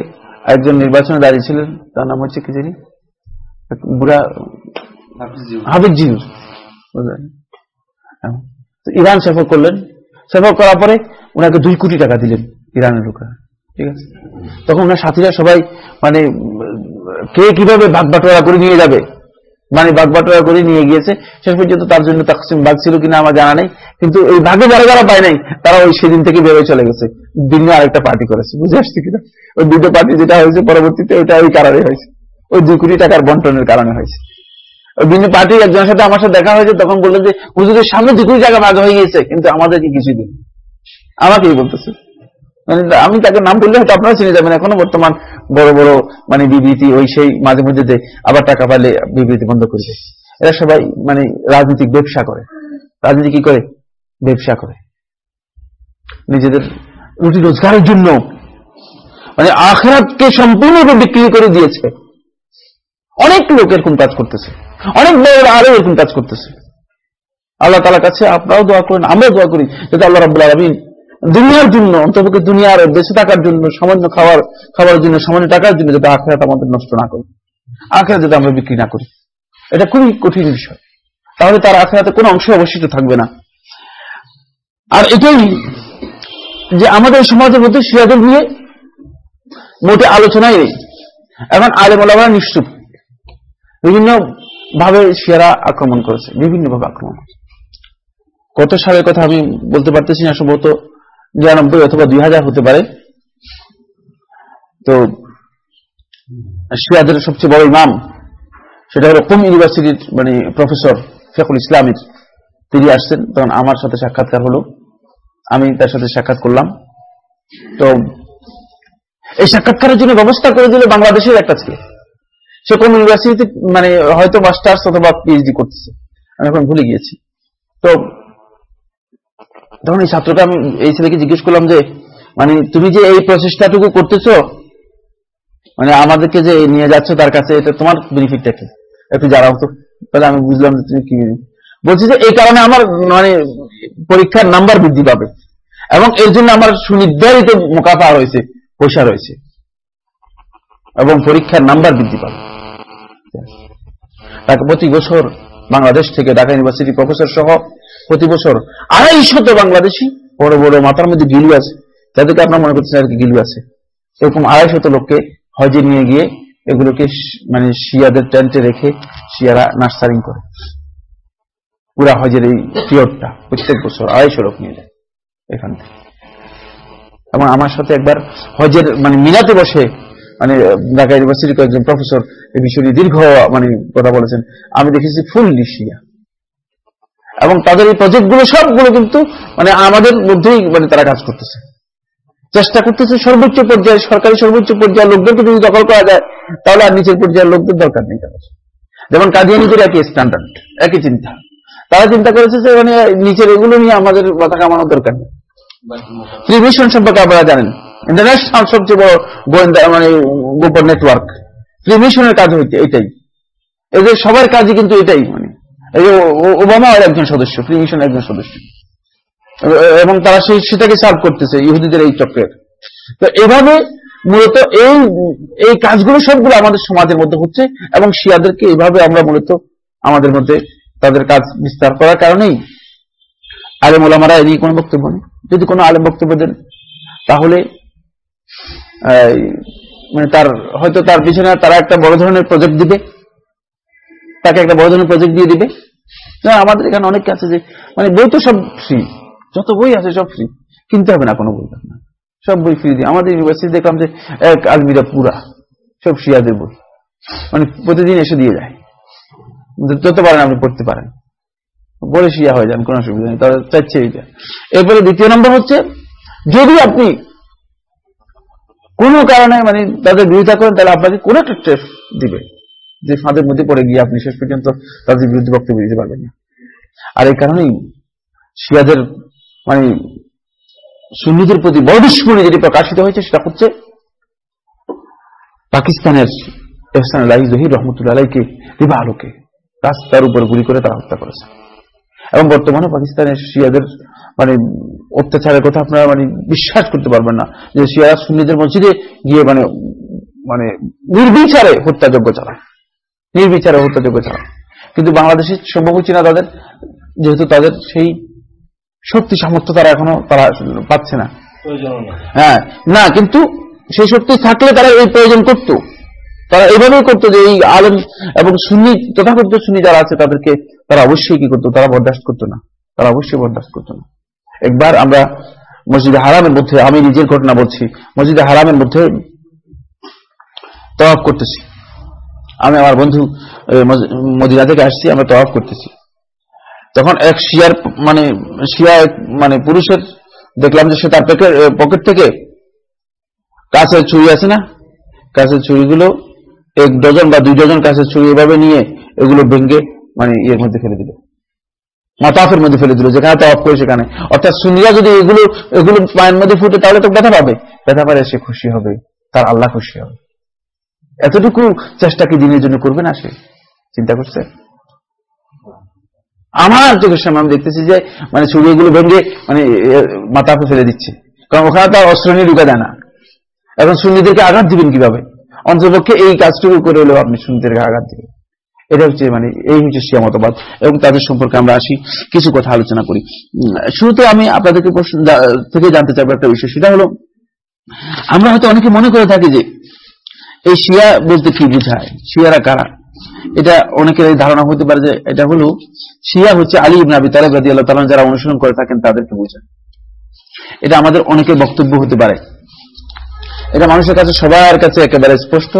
একজন নির্বাচনে দাঁড়িয়ে ছিলেন তার নাম হচ্ছে কি জানি? বুড়া? হ্যাঁ। ইরান সফর করলেন। সফর করার পরে ওনাকে দুই কোটি টাকা দিলেন। ইরানের লোকরা, ঠিক আছে? তখন ওনার সাথীরা সবাই মানে কে কীভাবে ভাগ বাটোয়ারা করে নিয়ে যাবে? মানে ভাগ বাটোয়ারা করে নিয়ে গিয়েছে, শেষ পর্যন্ত তার জন্য তাকসিম ভাগ ছিল কিনা আমার জানা নেই, কিন্তু এই ভাগে যারা যারা পায় নাই, তারা ওই সেদিন থেকে বেরোয় চলে গেছে। দিনে আরেকটা পার্টি করেছে, বুঝে আসছে কিনা? ওই দুটো পার্টি যেটা হয়েছে পরবর্তীতে, ওইটা ওই কারণে হয়েছে। ওই দুই কোটি টাকার বন্টনের কারণে হয়েছে। বিভিন্ন পার্টি একজনের সাথে আমার সাথে দেখা হয়েছে, তখন বললেন যে, হুজুরের সামনে দুই কোটি টাকা ভাগ হয়ে গিয়েছে, কিন্তু আমাদেরকে কিছুই দিন আমাকেই বলতেছে। মানে আমি তাকে নাম বললে হয়তো আপনারা চিনে যাবেন। এখনও বর্তমান বড় বড় মানে বিবৃতি ওই সেই মাঝে মধ্যে যে আবার টাকা পাইলে বিবৃতি বন্ধ করে দেয়। এরা সবাই মানে রাজনৈতিক ব্যবসা করে। রাজনীতি কি করে? ব্যবসা করে। নিজেদের রুটি রোজগারের জন্য। মানে আখরাতকে সম্পূর্ণরূপে বিক্রি করে দিয়েছে। অনেক লোক এরকম কাজ করতেছে। অনেক বড় আরও এরকম কাজ করতেছে। আল্লাহ তালার কাছে আপনারাও দোয়া করেন, আমরাও দোয়া করি যাতে আল্লাহ রাবুল আলমিন দুনিয়ার জন্য, অন্তপক্ষে দুনিয়ার বেঁচে থাকার জন্য, সামান্য খাওয়ার খাওয়ার জন্য, সামান্য টাকার জন্য যাতে আখেরাত আমাদের নষ্ট না করি। আখেরাত যাতে আমরা বিক্রি না করি। এটা খুবই কঠিন বিষয়। তাহলে তার আখেরাতে কোনো অংশ অবশিষ্ট থাকবে না। আর এটাই যে আমাদের সমাজের মধ্যে শিয়াদের নিয়ে মোটে আলোচনাই নেই। এখন আলেমা নিশ্চুপ। বিভিন্ন ভাবে শিয়ারা আক্রমণ করেছে বিভিন্ন ভাবে আক্রমণ। কত সালের কথা আমি বলতে পারতেছি না, সম্ভবত নিরানব্বই অথবা দুই হাজার হতে পারে। তো শিয়াদের সবচেয়ে বড় ইমাম, সেটা হলো কুম ইউনিভার্সিটির মানে প্রফেসর ফেকুল ইসলামের। তিনি আসছেন, তখন আমার সাথে সাক্ষাৎকার হলো। আমি তার সাথে সাক্ষাৎ করলাম। তো এই সাক্ষাৎকারের জন্য ব্যবস্থা করে দিল বাংলাদেশের একটা ছেলে। সে কোন ইউনিভার্সিটিতে মানে হয়তো মাস্টার্স অথবা পিএইচডি করতেছে। আমি এখন ভুলে গিয়েছি। তো তখন এই ছাত্রকে আমি এই ছেলেকে জিজ্ঞেস করলাম যে মানে তুমি যে এই প্রচেষ্টাটুকু করতেছো মানে আমাদেরকে যে নিয়ে যাচ্ছ তার কাছে, এটা তোমার বেনিফিটটা কি? একটু জানাও তো। তাহলে আমি বুঝলাম যে তুমি কি বলছি যে এই কারণে আমার মানে পরীক্ষার নাম্বার বৃদ্ধি পাবে। এবং এর জন্য আমার সুনির্ধারিত মোকাফা রয়েছে, পয়সা রয়েছে। এবং পরীক্ষার নাম্বার বৃদ্ধি পাবে। তাকে প্রতি বছর বাংলাদেশ থেকে ঢাকা ইউনিভার্সিটি প্রফেসর সহ প্রতি বছর আড়াই শত বাংলাদেশি বড় বড় মাথার মধ্যে গিলু আছে। যাদেরকে আপনার মনে করছেন আর কি গিলু আছে। এরকম আড়াই শত লোককে হজে নিয়ে গিয়ে এগুলোকে মানে শিয়াদের টেন্টে রেখে শিয়ারা নার্সারিং করে। পুরা হজের এই পিরিয়ডটা প্রত্যেক বছর আড়াইশো লোক নিয়ে যায় এখান থেকে। এবং আমার সাথে একবার হজের মানে মিলাতে বসে মানে ঢাকা ইউনিভার্সিটির কয়েকজন প্রফেসর এই বিষয় দীর্ঘ মানে কথা বলেছেন। আমি দেখেছি ফুল শিয়া। এবং তাদের এই প্রজেক্টগুলো সবগুলো কিন্তু মানে আমাদের মধ্যেই মানে তারা কাজ করতেছে। চেষ্টা করতেছে সর্বোচ্চ পর্যায়ে, সরকারি সর্বোচ্চ পর্যায়ের লোকদেরকে যদি দখল করা যায়, তাহলে আর নিচের পর্যায়ের লোকদের দরকার নেই তাদের যেমন কাদিয়ানিদের একই স্ট্যান্ডার্ড একই চিন্তা। তারা চিন্তা করেছে যে মানে নিচের এগুলো নিয়ে আমাদের মাথা কামানোর দরকার নেই। ফ্রি মিশন সম্পর্কে আপনারা জানেন ইন্টারন্যাশনাল সবচেয়ে বড় গোয়েন্দা মানে গোপন নেটওয়ার্ক ফ্রি মিশনের কাজ হইতে এটাই। এদের সবার কাজই কিন্তু এটাই মানে। এই যে ওবামা একজন সদস্য, ফ্রি মিশন একজন সদস্য। এবং তারা সেই সেটাকে সার্ভ করতেছে, ইহুদিদের এই চক্রের। তো এভাবে মূলত এই এই কাজগুলো সবগুলো আমাদের সমাজের মধ্যে হচ্ছে, এবং শিয়াদেরকে এইভাবে আমরা মূলত আমাদের মধ্যে তাদের কাজ বিস্তার করার কারণেই আলেম ওলামারা এ নিয়ে কোনো বক্তব্য নেই। যদি কোনো আলেম বক্তব্য দেন, তাহলে মানে তার হয়তো তার পিছনে তারা একটা বড় ধরনের প্রজেক্ট দিবে। তাকে একটা বড় ধরনের প্রজেক্ট দিয়ে দিবে। আমাদের এখানে অনেক আছে যে মানে বই তো সব ফ্রি যত বই আছে সব ফ্রি কিনতে হবে না, কোনো বই না। সব বই ফ্রি দিয়ে। আমাদের ইউনিভার্সিটি দেখলাম যে, এক আলমিরা পুরা। সব শিয়াদের বই। মানে প্রতিদিন এসে দিয়ে যায় ধরতে পারেন আপনি পড়তে পারেন। বলে শিয়া হয়ে যান, কোন অসুবিধা নেই। তারা চাইছে এইটা। এরপরে দ্বিতীয় নম্বর হচ্ছে, যদি আপনি কোনো কারণে মানে তাদের বিরোধিতা করেন, তাহলে আপনাকে কোন একটা স্টেপ দিবে। যে ফাঁদের মধ্যে পড়ে গিয়ে আপনি শেষ পর্যন্ত তাদের বিরুদ্ধে বক্তব্য দিতে পারবেন না। আর এই কারণেই শিয়াদের মানে সুন্নিদের প্রতি বড় যেটি প্রকাশিত হয়েছে সেটা হচ্ছে পাকিস্তানের এহসান আলাই জহির রহমতুল্লাহ আলাইকে দিবা আলোকে রাস্তার উপর গুলি করে তারা হত্যা করেছে। এবং বর্তমানে পাকিস্তানের শিয়াদের মানে অত্যাচারের কথা আপনারা মানে বিশ্বাস করতে পারবেন না যে শিয়ারা সুন্নিদের মসজিদে গিয়ে মানে মানে নির্বিচারে হত্যাযোগ্য চালায়। নির্বিচারে হত্যাযোগ্য চালায় কিন্তু বাংলাদেশে সম্ভব হচ্ছে না তাদের যেহেতু তাদের সেই শক্তি সামর্থ্য তারা এখনও তারা পাচ্ছে না। হ্যাঁ না কিন্তু সেই শক্তি থাকলে তারা এই প্রয়োজন করত। তারা এইভাবেই করতো যে এই আলম এবং সুন্নি তথাকথিত সুন্নি যারা আছে তাদেরকে তারা অবশ্যই কি করতো? তারা বরদাস্ত করতো না। তারা অবশ্যই বরদাস্ত করতো না। একবার আমরা মসজিদে হারামের মধ্যে আমি নিজের ঘটনা বলছি মসজিদে হারামের মধ্যে তওয়াফ করতেছি। আমি আমার বন্ধু মদিনা থেকে আসছি, আমরা তওয়াফ করতেছি। তখন এক শিয়ার মানে শিয়া মানে পুরুষের, দেখলাম যে সে তার পকেট থেকে কাছের ছুরি আছে না? কাছের ছুরিগুলো এক ডজন বা দুই ডজন কাছের ছুরি এভাবে নিয়ে এগুলো ভেঙ্গে মানে ইয়ের মধ্যে ফেলে দিল। মাতাফের মধ্যে ফেলে দিল, যেখানে তফ করে সেখানে। অর্থাৎ সুনিয়া যদি এগুলো এগুলো পায়ের মধ্যে ফুটে, তাহলে তো ব্যথা পাবে। ব্যথা পারে সে খুশি হবে, তার আল্লাহ খুশি হবে। এতটুকু চেষ্টা কি দিনের জন্য করবে না সে? চিন্তা করছে? আমার চোখের সামনে আমি দেখতেছি যে মানে ছুরি এগুলো ভেঙে মানে মাথাপে ফেলে দিচ্ছে। কারণ ওখানে তার অস্ত্র নিয়ে ঢুকা দেয় না। এখন সুন্নিদেরকে আঘাত দিবেন কীভাবে? অন্তপক্ষে এই কাজটুকু করে হলেও আপনি সুন্নিদেরকে আঘাত দিবেন। এটা হচ্ছে মানে এই হচ্ছে শিয়া মতবাদ। এবং তাদের সম্পর্কে আমরা আসি, কিছু কথা আলোচনা করি। শুরুতে আমি আপনাদেরকে থেকে জানতে চাইব একটা বিষয়। সেটা হলো, আমরা হয়তো অনেকে মনে করে থাকি যে এই শিয়া বলতে কি বোঝায়? শিয়ারা কারা? এটা অনেকের এই ধারণা হতে পারে যে এটা হলো শিয়া হচ্ছে আলী ইবন আবি তালেব রাজি আল্লাহ তালা যারা অনুসরণ করে থাকেন তাদেরকে বোঝায়। এটা আমাদের অনেকের বক্তব্য হতে পারে। এটা মানুষের কাছে সবার কাছে একেবারে স্পষ্ট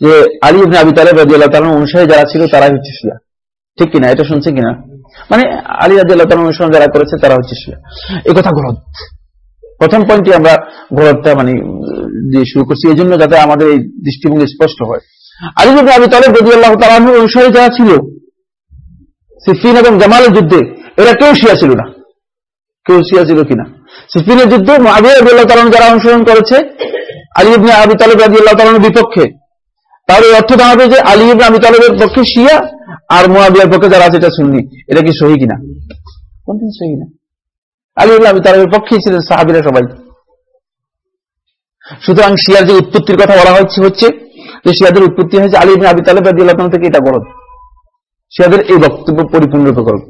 যে আলী ইবনে আবি তালেব রাজি আল্লাহ তালার অনুসারী যারা ছিল তারাই হচ্ছে শিয়া। ঠিক কিনা? এটা শুনছে কিনা? মানে আলী রাজি আল্লাহ তালার অনুসরণ যারা করেছে তারা হচ্ছে শিয়া। এই কথা গলত প্রথম পয়েন্টটি আমরা গলতটা মানে দিয়ে শুরু করছি। এই জন্য যাতে আমাদের এই দৃষ্টিভঙ্গি স্পষ্ট হয়। আলী ইবনে আবি তালেব রাজি আল্লাহ তালাহুর অনুসারী যারা ছিল, সিফিন এবং জামালের যুদ্ধে, এরা কেউ শিয়া ছিল না। কেউ শিয়া ছিল কিনা? সিফিনের যুদ্ধে আবি আবুল্লাহ তালন যারা অনুসরণ করেছে, আলী ইবনে আবি তালেব রাজি আল্লাহ তালনের বিপক্ষে তাহলে অর্থ দাঁড়াবে যে আলী ইবনে আবি তালেবের পক্ষে শিয়া আর মোয়াবিয়ার পক্ষে যারা আছে, এটা শুননি এটা কি সহি কিনা? কোনদিন সহি না। আলী আবি তালেবের পক্ষেই ছিলেন সাহাবিরা সবাই। সুতরাং শিয়ার যে উৎপত্তির কথা বলা হচ্ছে হচ্ছে যে শিয়াদের উৎপত্তি হয়েছে আলী আবি তালেব রাজি আল্লাহ থেকে এটা গরজ শিয়াদের এই বক্তব্য পরিপূর্ণরূপে করবে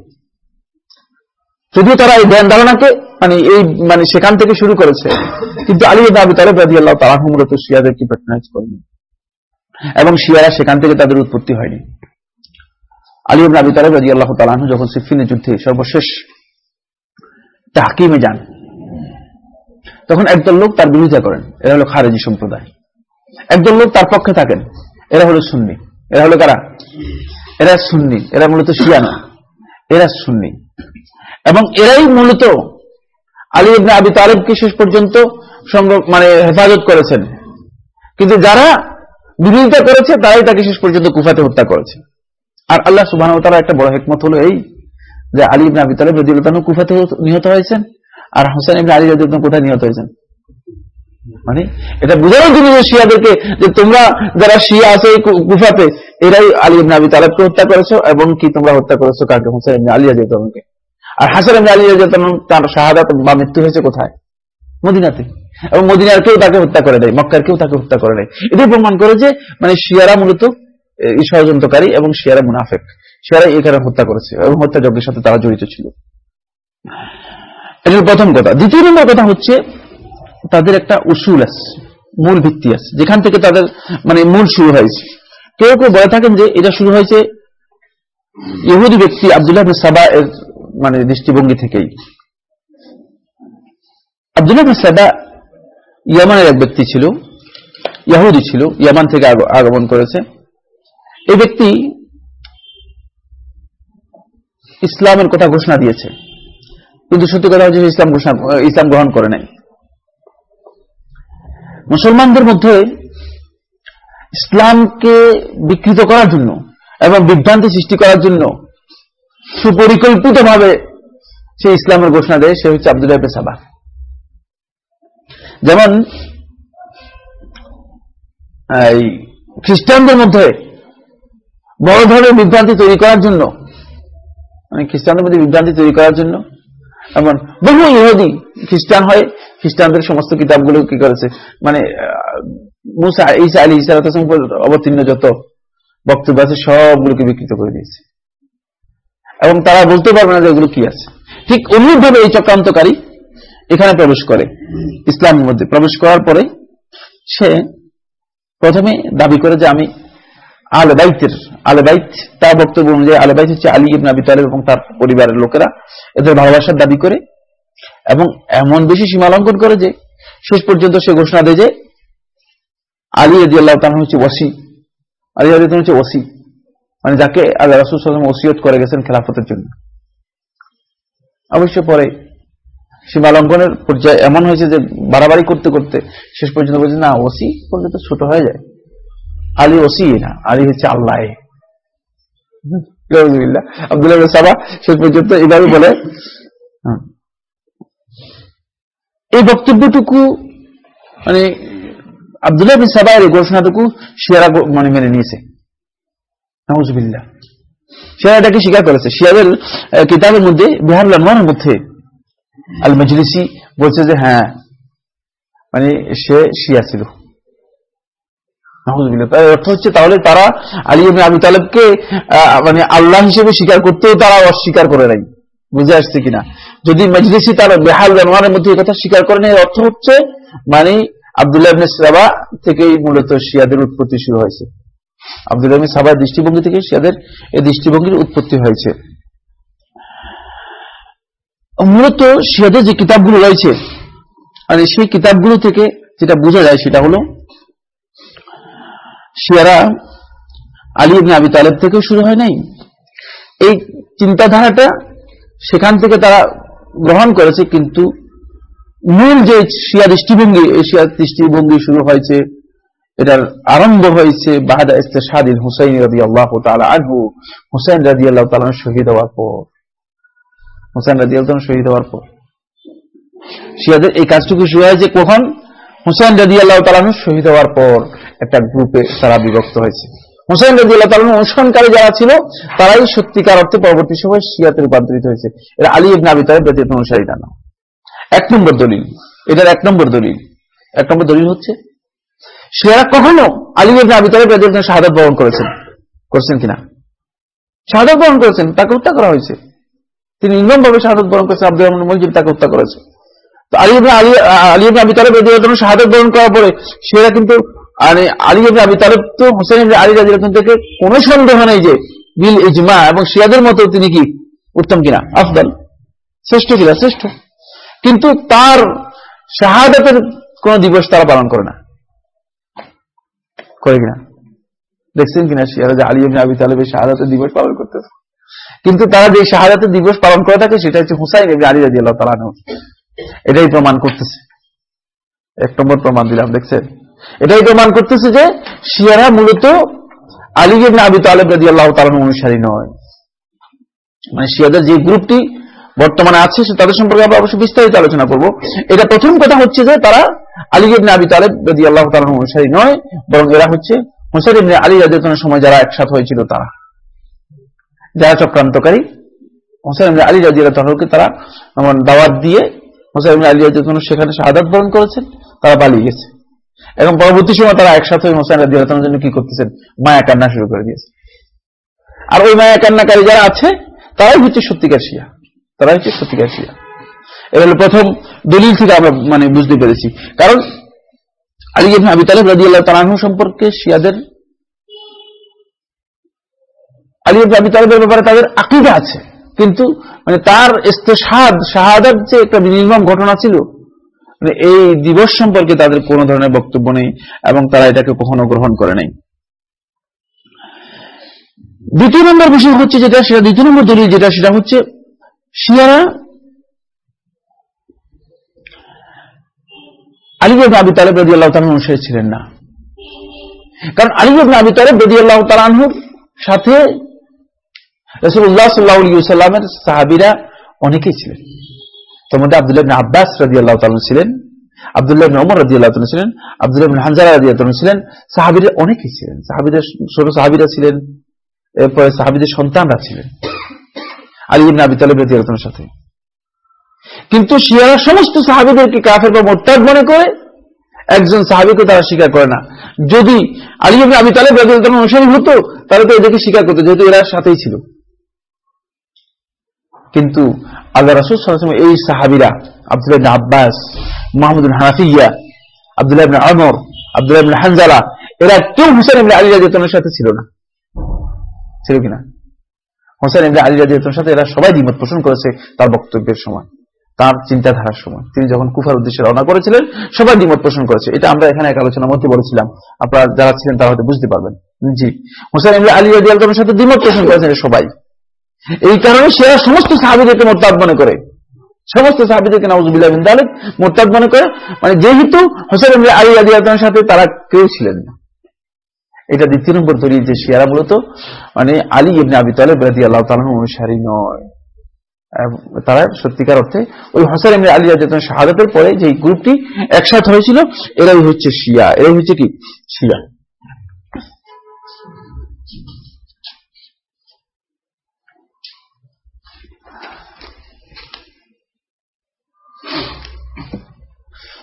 যদিও তারা এই ধ্যান ধারণাকে মানে এই মানে সেখান থেকে শুরু করেছে, কিন্তু আলী আবি তালেব রাজি আল্লাহ তারা মূলত শিয়াদেরকে প্যাট্রনাইজ করেনি। এবং শিয়ারা সেখান থেকে তাদের উৎপত্তি হয়নি। আলী আবি তালেব রাজি আল্লাহ তালাহ যখন সিফিনের যুদ্ধে সর্বশেষ তাহকিমে যান। তখন একদল লোক তার বিরোধিতা করেন। এরা হলো খারেজি সম্প্রদায়। একদল লোক তার পক্ষে থাকেন। এরা হলো সুন্নি। এরা হলো কারা? এরা সুন্নি। এরা মূলত শিয়া না। এরা সুন্নি। এবং এরাই মূলত আলী ইবনে আবি তালেবকে শেষ পর্যন্ত মানে হেফাজত করেছেন। কিন্তু যারা বিরোধিতা করেছে, তারাই তাকে শেষ পর্যন্ত কুফাতে হত্যা করেছে। আর আল্লাহ সুবাহ একটা বড় হেকমত হলো এই যে আলী ইবনে আবি তালেব রদিউল্লাহ কুফাতে নিহত হয়েছেন আর হোসেন ইবনে আলী রাদিয়াল্লাহু কোথায় নিহত হয়েছেন। মানে এটা বোঝানোর জন্য যে শিয়াদেরকে যে তোমরা যারা শিয়া আছে এই কুফাতে, এরাই আলী ইবনে আবি তালেবকে হত্যা করেছ এবং কি তোমরা হত্যা করেছ কাকে? হোসেন ইবনে আলী রাদিয়াল্লাহুকে আর হাসান ইবনে আলী রাদিয়াল্লাহু তার শাহাদাত বা মৃত্যু হয়েছে কোথায়? মদিনাতে। এবং মদিনার কেউ তাকে হত্যা করে নাই মক্কার কেউ তাকে হত্যা করে নাই। এটাই প্রমাণ করে যে মানে শিয়ারা মূলত ষড়যন্ত্রকারী এবং শিয়ারা মুনাফেক। এই কারণে হত্যা করেছে এবং হত্যাযজ্ঞের সাথে তারা জড়িত ছিল। এটা প্রথম কথা। দ্বিতীয় নম্বর কথা হচ্ছে তাদের একটা উসুল আছে, মূল ভিত্তি আছে, যেখান থেকে তাদের মানে মূল শুরু হয়েছে। কেউ কেউ বলে থাকেন যে এটা শুরু হয়েছে ইহুদি ব্যক্তি আব্দুল্লাহ সাবা এর মানে দৃষ্টিভঙ্গি থেকেই। আব্দুল্লাহ সাবা ইয়ামানের এক ব্যক্তি ছিল, ইয়াহুদি ছিল, ইয়ামান থেকে আগ- আগমন করেছে। এই ব্যক্তি ইসলামের কথা ঘোষণা দিয়েছে। কিন্তু সত্যি কথা হচ্ছে ইসলাম ঘোষণা, ইসলাম গ্রহণ করে নাই। মুসলমানদের মধ্যে ইসলামকে বিকৃত করার জন্য এবং বিভ্রান্তি সৃষ্টি করার জন্য সুপরিকল্পিত ভাবে সে ইসলামের ঘোষণা দেয়, সে হচ্ছে আব্দুল্লাহ সাবা যেমন খ্রিস্টানদের মধ্যে বড় ধরনের বিভ্রান্তি তৈরি করার জন্য মানে খ্রিস্টানদের মধ্যে বিভ্রান্তি তৈরি করার জন্য। এমন বহু ইহুদি খ্রিস্টান হয় খ্রিস্টানদের সমস্ত কিতাবগুলো কি করেছে? মানে অবতীর্ণ যত বক্তব্য আছে, সবগুলোকে বিকৃত করে দিয়েছে। এবং তারা বলতে পারবে না যে এগুলো কি আছে। ঠিক অনুরূপভাবে এই চক্রান্তকারী এখানে প্রবেশ করে, ইসলামের মধ্যে। প্রবেশ করার পরে সে প্রথমে দাবি করে যে আমি আলে বাইতের আলে বাইত, তার বক্তব্য অনুযায়ী আলে বাইত হচ্ছে আলী ইবনে আবি তালেব এবং তার পরিবারের লোকেরা এদের ভালোবাসার দাবি করে এবং এমন বেশি সীমা লঙ্ঘন করে যে শেষ পর্যন্ত সে ঘোষণা দেয় যে আলী রদি আল্লাহ তার হচ্ছে ওসি আলী রদি হচ্ছে ওসি মানে যাকে আল্লাহ রাসুল সাল্লাম ওসিয়ত করে গেছেন খেলাফতের জন্য। অবশ্য পরে সীমা লঙ্ঘনের পর্যায়ে এমন হয়েছে যে বাড়াবাড়ি করতে করতে শেষ পর্যন্ত বলছে, না ওসি করলে তো ছোট হয়ে যায়। আলী ওসি না আলী হচ্ছে আল্লাহ। আব্দুল্লাহ সাবা শেষ পর্যন্ত এইভাবে বলে। এই বক্তব্যটুকু মানে আব্দুল্লাহ বিন সাবার এই ঘোষণাটুকু শিয়ারা মানে মেনে নিয়েছে। এটাকে স্বীকার করেছে। শিয়াদের কিতাবের মধ্যে বিহার লানওয়ানের মধ্যে আল মজলিসি বলছে যে হ্যাঁ মানে সে শিয়া ছিল। অর্থ হচ্ছে তাহলে তারা আলী ইবনে আবি তালেবকে মানে আল্লাহ হিসেবে স্বীকার করতেও তারা অস্বীকার করে নাই। বুঝে আসছে কিনা? যদি মজলিসি তার বেহাল জানোয়ারের মধ্যে কথা স্বীকার করে নেই অর্থ হচ্ছে মানে আব্দুল্লাহ সাবা থেকেই মূলত শিয়াদের উৎপত্তি শুরু হয়েছে। আব্দুল্লাহ সাবার দৃষ্টিভঙ্গি থেকে শিয়াদের এই দৃষ্টিভঙ্গির উৎপত্তি হয়েছে। মূলত শিয়াদের যে কিতাবগুলো রয়েছে মানে সেই কিতাবগুলো থেকে যেটা বোঝা যায় সেটা হলো শিয়ারা আলী ইবনে আবি তালেব থেকেও শুরু হয় নাই? এই চিন্তাধারাটা সেখান থেকে তারা গ্রহণ করেছে, কিন্তু মূল যে শিয়া দৃষ্টিভঙ্গি, এই শিয়া দৃষ্টিভঙ্গি শুরু হয়েছে, এটার আরম্ভ হয়েছে বাহাদা ইস্তেশাদিল হুসাইন রাজি আল্লাহ তালা আনহু। হুসাইন রাজি আল্লাহ তালা শহীদ হওয়ার পর। হুসাইন রাজি আল্লাহ শহীদ হওয়ার পর। শিয়াদের এই কাজটুকু শুরু হয়েছে কখন? হুসাইন রাজি আল্লাহ তালানু শহীদ হওয়ার পর একটা গ্রুপে তারা বিভক্ত হয়েছে। হুসাইন রাজি আল্লাহ তালানু অনুসরণকারী যারা ছিল, তারাই সত্যিকার অর্থে পরবর্তী সময় শিয়াতে রূপান্তরিত হয়েছে। এরা আলী ইবনে আবি তালেব ব্যতীত অনুসারী না এক নম্বর দলিল, এটার এক নম্বর দলিল। এক নম্বর দলিল হচ্ছে শিয়ারা কখনো আলী ইবনে আবি তালেব ব্যতীত শাহাদাত বরণ করেছেন? করছেন কিনা? শাহাদাত বরণ করেছেন, তাকে হত্যা করা হয়েছে। তিনি নির্মম ভাবে শাহাদাত বরণ করেছেন আব্দুল রহমান মজিব তাকে হত্যা করেছে। তো আলী আলী আলী আবি তালেব শাহাদাত বরণ করার পরে সেরা কিন্তু মানে আলী আবি তালেব তো হোসেন আলী রাদিয়াল্লাহু থেকে কোনো সন্দেহ নেই যে বিল ইজমা এবং শিয়াদের মতো তিনি কি উত্তম কিনা? আফদল। শ্রেষ্ঠ কিনা? শ্রেষ্ঠ। কিন্তু তার শাহাদাতের কোন দিবস তারা পালন করে না। করে কিনা? দেখছেন কিনা যে আবি তালেবের শাহাদাতের দিবস পালন করতেছে? কিন্তু তারা যে শাহাদাতের দিবস পালন করে থাকে সেটা হচ্ছে হুসাইন আলী রাজি আল্লাহ। এটাই প্রমাণ করতেছে। এক নম্বর প্রমাণ দিলাম, দেখছেন? এটাই প্রমাণ করতেছে যে শিয়ারা মূলত আলী ইবনে আবি তালেব রাদিয়াল্লাহু তাআলা আনহু অনুসারী নয়। মানে শিয়াদের যে গ্রুপটি বর্তমানে আছে, সে তাদের সম্পর্কে আমরা অবশ্যই বিস্তারিত আলোচনা করব। এটা প্রথম কথা হচ্ছে যে তারা আলী ইবনে আবি তালেব যদি আল্লাহ তাআলার অনুসারী নয়, বরং এরা হচ্ছে হুসাইন ইবনে আলী রাদিয়াল্লাহু সময় যারা একসাথে হয়েছিল তারা। যারা চক্রান্তকারী হোসেন ইবনে আলী রাদিয়াল্লাহুকে তারা দাওয়াত দিয়ে হোসেন ইবনে আলী রাদিয়াল্লাহু সেখানে শাহাদাত বরণ করেছেন, তারা পালিয়ে গেছে। এবং পরবর্তী সময় তারা একসাথে হোসেন রাদিয়াল্লাহুর জন্য কি করতেছেন? মায়া কান্না শুরু করে দিয়েছে। আর ওই মায়া কান্নাকারী যারা আছে, তারাই হচ্ছে সত্যিকার শিয়া। তারা হচ্ছে সত্যিকার শিয়া। হলো প্রথম দলিল থেকে আমরা মানে বুঝতে পেরেছি। কারণ আলী ইবনে আবি তালেব রাদিয়াল্লাহু তাআলা সম্পর্কে শিয়াদের আলী ইবনে আবি তালেবের ব্যাপারে তাদের আকীদা আছে। কিন্তু মানে তার ইস্তেশহাদ, শাহাদাত যে একটা নির্মম ঘটনা ছিল মানে এই দিবস সম্পর্কে তাদের কোনো ধরনের বক্তব্য নেই এবং তারা এটাকে কখনো গ্রহণ করে নাই। দ্বিতীয় নম্বর বিষয় হচ্ছে যেটা, সেটা দ্বিতীয় নম্বর দলিল যেটা, সেটা হচ্ছে শিয়ারা আলিবাব আবি তালেব রদি আল্লাহ তালাহ অনুসারী ছিলেন না। কারণ আলিবাব আবি তালেব রদি আল্লাহ তালাহুর সাথে রসুল্লাহ সাল্লাহ সাল্লামের সাহাবিরা অনেকেই ছিলেন। তোর মধ্যে আবদুল্লাহ আব্বাস রাজি আল্লাহ তালন ছিলেন, আবদুল্লাহ ওমর রাজি আল্লাহ ছিলেন, আবদুল্লাহ হানজারা রাজি আল্লাহ ছিলেন, সাহাবিরা অনেকেই ছিলেন। সাহাবিদের ছোট সাহাবিরা ছিলেন, এরপরে সাহাবিদের সন্তানরা ছিলেন। আলী আবি তালেব রাজি আল্লাহর সাথে। কিন্তু শিয়ারা সমস্ত সাহাবিদেরকে কাফের বা মোরতাদ মনে করে, একজন সাহাবিকে তারা স্বীকার করে না। যদি আলী আবি তালেব রাজি আল্লাহ অনুসারী হতো, তাহলে তো এদেরকে স্বীকার করতো, যেহেতু এরা সাথেই ছিল। কিন্তু আল্লাহ রাসুল সাল্লাম এই সাহাবিরা, আবদুল্লাহ আব্বাস মাহমুদুল হানাফিয়া, আবদুল্লাহ ইবনে আমর, আবদুল্লাহ ইবনে হানজালা, এরা কেউ হুসেন ইবনে আলী রাজিয়াতের সাথে ছিল না। ছিল কিনা হোসেন ইবনে আলী রাজিয়াতের সাথে এরা সবাই দ্বিমত পোষণ করেছে তার বক্তব্যের সময়, তার চিন্তাধারার সময়। তিনি যখন কুফার উদ্দেশ্যে রওনা করেছিলেন, সবাই দ্বিমত পোষণ করেছে। এটা আমরা এখানে এক আলোচনার মধ্যে বলেছিলাম। আপনারা যারা ছিলেন তারা হয়তো বুঝতে পারবেন। জি। হোসেন ইবনে আলী রাজিয়াতের সাথে দ্বিমত পোষণ করেছেন সবাই। এই কারণে সে সমস্ত সাহাবিদেরকে মোরতাদ মনে করে। সমস্ত সাহাবিদেরকে নওয়াজুবিল্লাহ বিন তালেব মোরতাদ মনে করে। মানে যেহেতু হোসেন আলী আলী আদানের সাথে তারা কেউ ছিলেন না। এটা দ্বিতীয় নম্বর দলিল যে শিয়ারা মূলত মানে আলী ইবনে আবি তালেব রাজি আল্লাহ তালাহ অনুসারী নয়। তারা সত্যিকার অর্থে ওই হোসেন এমনি আলী রাজাতন শাহাদাতের পরে যে গ্রুপটি একসাথে হয়েছিল, এরাই হচ্ছে শিয়া, এরাই হচ্ছে কি? শিয়া।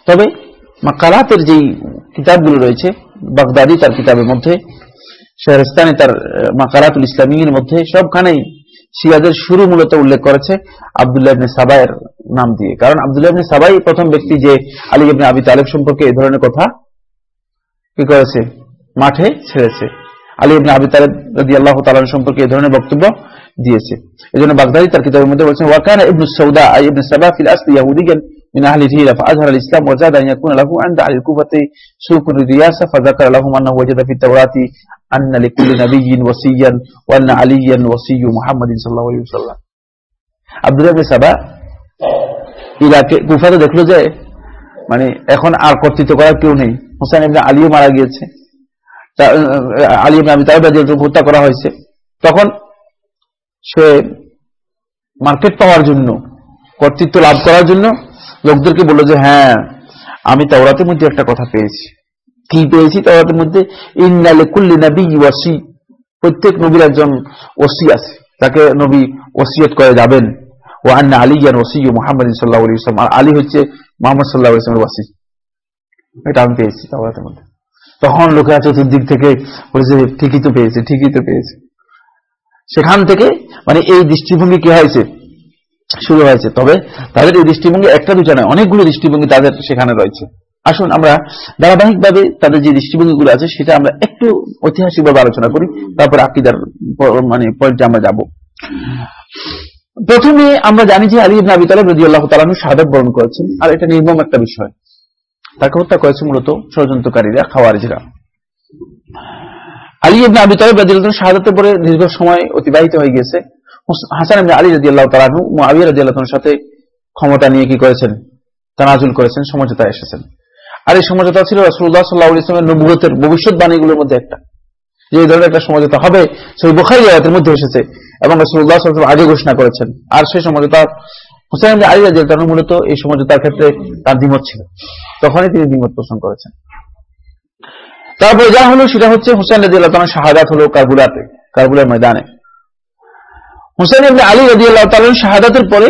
তবে মাকালাতের যেই কিতাবগুলো রয়েছে, বাগদাদি তার কিতাবের মধ্যে শেহরস্তানি তার মাকালাতুল ইসলামীর মধ্যে সবখানেই শিয়াদের শুরু মূলত উল্লেখ করেছে আবদুল্লাহ ইবনে সাবাইয়ের নাম দিয়ে। কারণ আবদুল্লাহ ইবনে সাবাই প্রথম ব্যক্তি যে আলী ইবনে আবি তালেব সম্পর্কে এই ধরনের কথা কি করেছে? মাঠে ছেড়েছে। আলী ইবনে আবি তালেব রাদি আল্লাহ তালান সম্পর্কে এই ধরনের বক্তব্য দিয়েছে। এই জন্য বাগদাদি তার কিতাবের মধ্যে বলছেন ওয়াকানা ইবনু সৌদা, আই ইবনে সাবা ফিল আসলি ইয়াহুদিয়ান من أهل الهيرة فأظهر الإسلام وزاد أن يكون له عند أهل الكوفة سوق الرياسة فذكر لهم أنه وجد في التوراة أن لكل نبي وصيا وأن عليا وصي محمد صلى الله عليه وسلم عبد الله بن سبا ইরাকে কুফাতে দেখলো যে মানে এখন আর কর্তৃত্ব করার কেউ নেই হোসেন ইবনে আলীও মারা গিয়েছে আলী ইবনে আবি তালেব হত্যা করা হয়েছে তখন সে মার্কেট পাওয়ার জন্য কর্তৃত্ব লাভ করার জন্য লোকদেরকে বলল যে হ্যাঁ আমি তাওরাতের মধ্যে একটা কথা পেয়েছি। কি পেয়েছি তাওরাতের মধ্যে? ইন্নালে কুল্লি নবী ওয়াসি। প্রত্যেক নবীর একজন ওসি আছে, তাকে নবী ওসিয়ত করে যাবেন। ও আন্না আলী জ্ঞান ওসি মোহাম্মদ সাল্লাহ ইসলাম আর আলী হচ্ছে মোহাম্মদ সাল্লাহ ইসলামের ওয়াসি। এটা আমি পেয়েছি তাওরাতের মধ্যে। তখন লোকেরা চতুর্দিক থেকে বলেছে ঠিকই তো পেয়েছে, ঠিকই তো পেয়েছে। সেখান থেকে মানে এই দৃষ্টিভঙ্গি কি হয়েছে? শুরু হয়েছে। তবে তাদের এই দৃষ্টিভঙ্গি একটা দুটা নয়, অনেকগুলো দৃষ্টিভঙ্গি তাদের সেখানে রয়েছে। আসুন আমরা ধারাবাহিকভাবে তাদের যে দৃষ্টিভঙ্গিগুলো আছে, সেটা আমরা একটু ঐতিহাসিকভাবে আলোচনা করি। তারপর আকিদার মানে পয়েন্টে আমরা যাব। প্রথমে আমরা জানি যে আলী আবি তালেব রদি আল্লাহ তালানু শাহাদ বরণ করেছেন, আর এটা নির্মম একটা বিষয়। তাকে হত্যা করেছে মূলত ষড়যন্ত্রকারীরা, খাওয়ারিজরা। আলী ইবনে আবি তালেব রাজি আল্লাহ শাহাদাতের পরে দীর্ঘ সময় অতিবাহিত হয়ে গেছে হাসান আলী রাজি আল্লাহ তালানু মুআবিয়া রাজি আল্লাহর সাথে ক্ষমতা নিয়ে কি করেছেন? তানাজুল করেছেন, সমঝোতায় এসেছেন। আর এই সমঝোতা ছিল রাসূলুল্লাহ সাল্লাল্লাহু আলাইহি ওয়াসাল্লামের নবুয়তের ভবিষ্যৎবাণীগুলোর মধ্যে একটা। যে এই ধরনের একটা সমঝোতা হবে, সেই বুখারী আয়াতের মধ্যে এসেছে এবং রাসূলুল্লাহ সাল্লাল্লাহু আলাইহি আগে ঘোষণা করেছেন। আর সেই সমঝোতা হুসাইন আলী রাজি আল্লাহ মূলত এই সমঝোতার ক্ষেত্রে তার দ্বিমত ছিল। তখনই তিনি দ্বিমত পোষণ করেছেন। তারপরে যা হলো সেটা হচ্ছে হুসাইন রাজি আল্লাহ তালার শাহাদাত হলো কারবুলাতে, কারবুলার ময়দানে। হুসাইন ইবনে আলী রাজি আল্লাহ তালার শাহাদাতের পরে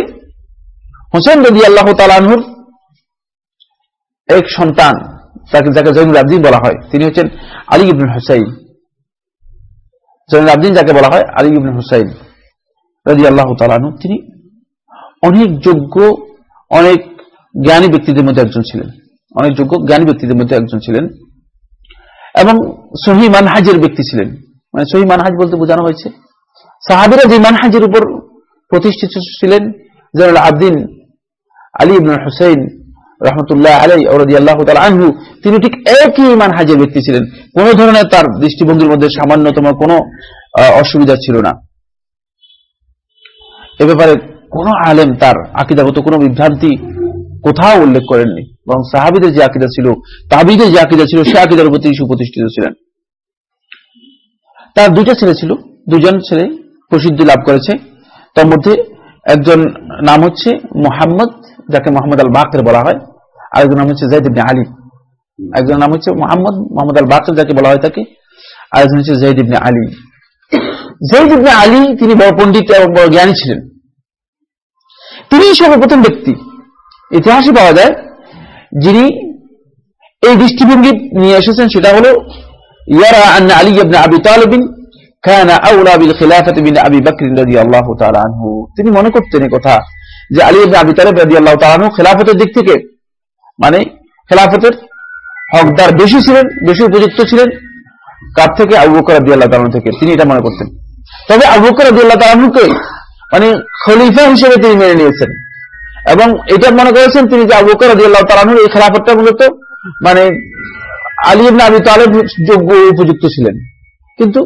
হুসাইন রাজি আল্লাহ তালানহুর এক সন্তান তাকে যাকে জৈনুল আবদিন বলা হয়, তিনি হচ্ছেন আলী ইবনুল হুসাইন। জৈনুল আবদিন যাকে বলা হয় আলী ইবনুল হুসাইন রাজি আল্লাহ তালানহু তিনি অনেক যোগ্য, অনেক জ্ঞানী ব্যক্তিদের মধ্যে একজন ছিলেন। অনেক যোগ্য, জ্ঞানী ব্যক্তিদের মধ্যে একজন ছিলেন। এবং সহি মানহাজের ব্যক্তি ছিলেন। মানে সহি মানহাজ বলতে বোঝানো হয়েছে। সাহাবিরা যে মানহাজের উপর প্রতিষ্ঠিত ছিলেন জয়নুল আবদিন আলী ইবনুল হুসাইন রহমতুল্লাহ আলাই ওরদি আল্লাহ আনহু, তিনি ঠিক একই মানহাজের ব্যক্তি ছিলেন। কোন ধরনের তার দৃষ্টিভঙ্গির মধ্যে সামান্যতম কোনো অসুবিধা ছিল না। এ ব্যাপারে কোন আলেম তার আকিদাগত কোন বিভ্রান্তি কোথাও উল্লেখ করেননি। এবং সাহাবিদের যে আকিদা ছিল, তাবিদের যে আকিদা ছিল, সে আকিদার উপর তিনি সুপ্রতিষ্ঠিত ছিলেন। তার দুইটা ছেলে ছিল দুজন ছেলে প্রসিদ্ধি লাভ করেছে। তার মধ্যে একজন নাম হচ্ছে মোহাম্মদ, যাকে মোহাম্মদ আল বাকের বলা হয়। আরেকজন নাম হচ্ছে জাইদ আলী। একজন নাম হচ্ছে মোহাম্মদ মোহাম্মদ আল বাকের যাকে বলা হয় তাকে। আরেকজন হচ্ছে জাইদ ইবনে আলী। জাইদ ইবনে আলী তিনি বড় পণ্ডিত এবং বড় জ্ঞানী ছিলেন। তিনি সর্বপ্রথম ব্যক্তি। ইতিহাসে পাওয়া যায় যিনি এই দৃষ্টিভঙ্গি নিয়ে এসেছেন, সেটা হল ইয়ারা আন্না আলী ইবনে আবি তালেবিন كان اولى بالخلافه من ابي بكر رضي الله تعالى عنه তিনি মনে করতেন এই কথা যে আলী ইবনে আবি তালেব রাদিয়াল্লাহু তাআলা আনহু খেলাফতের দিক থেকে মানে খেলাফতের হকদার বেশি ছিলেন বেশি উপযুক্ত ছিলেন কার থেকে আবু বকর রাদিয়াল্লাহু তাআলা থেকে তিনি এটা মনে করতেন তবে আবু বকর রাদিয়াল্লাহু তাআলা আনহুকে মানে খলিফা হিসেবে তিনি মেনে নিয়েছেন এবং এটা মনে করেছেন তিনি যে আবু বকর রাদিয়াল্লাহু তাআলা আনহু এই খেলাফতটা মূলত মানে আলী ইবনে আবি তালেব যোগ্য উপযুক্ত ছিলেন কিন্তু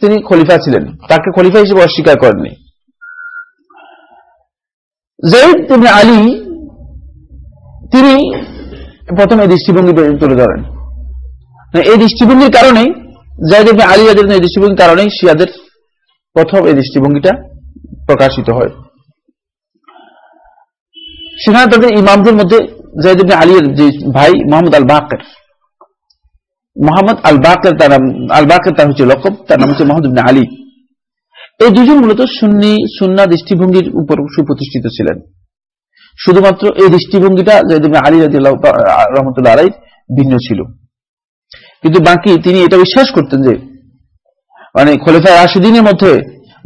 তিনি খলিফা ছিলেন। তাকে খলিফা হিসেবে অস্বীকার করেননি। জৈদ ইবনে আলী, তিনি প্রথম এই দৃষ্টিভঙ্গি তুলে ধরেন। এই দৃষ্টিভঙ্গির কারণেই জায়দ ইবনে আলী রাদের এই দৃষ্টিভঙ্গির কারণেই শিয়াদের প্রথম এই দৃষ্টিভঙ্গিটা প্রকাশিত হয়। সেখানে তাদের ইমামদের মধ্যে জায়দ ইবনে আলীর যে ভাই মোহাম্মদ আল বাকের মোহাম্মদ আল বাকের তার আল বাকের তার হচ্ছে লকব তার নাম হচ্ছে মোহাম্মদ আলী। এই দুজন মূলত সুন্নি, সুন্না দৃষ্টিভঙ্গির উপর সুপ্রতিষ্ঠিত ছিলেন। শুধুমাত্র এই দৃষ্টিভঙ্গিটা জায়দ ইবনে আলী রাজি রহমতুল্লাহ আলাই ভিন্ন ছিল। কিন্তু বাকি তিনি এটা বিশ্বাস করতেন যে মানে খলিফা রাশিদিনের মধ্যে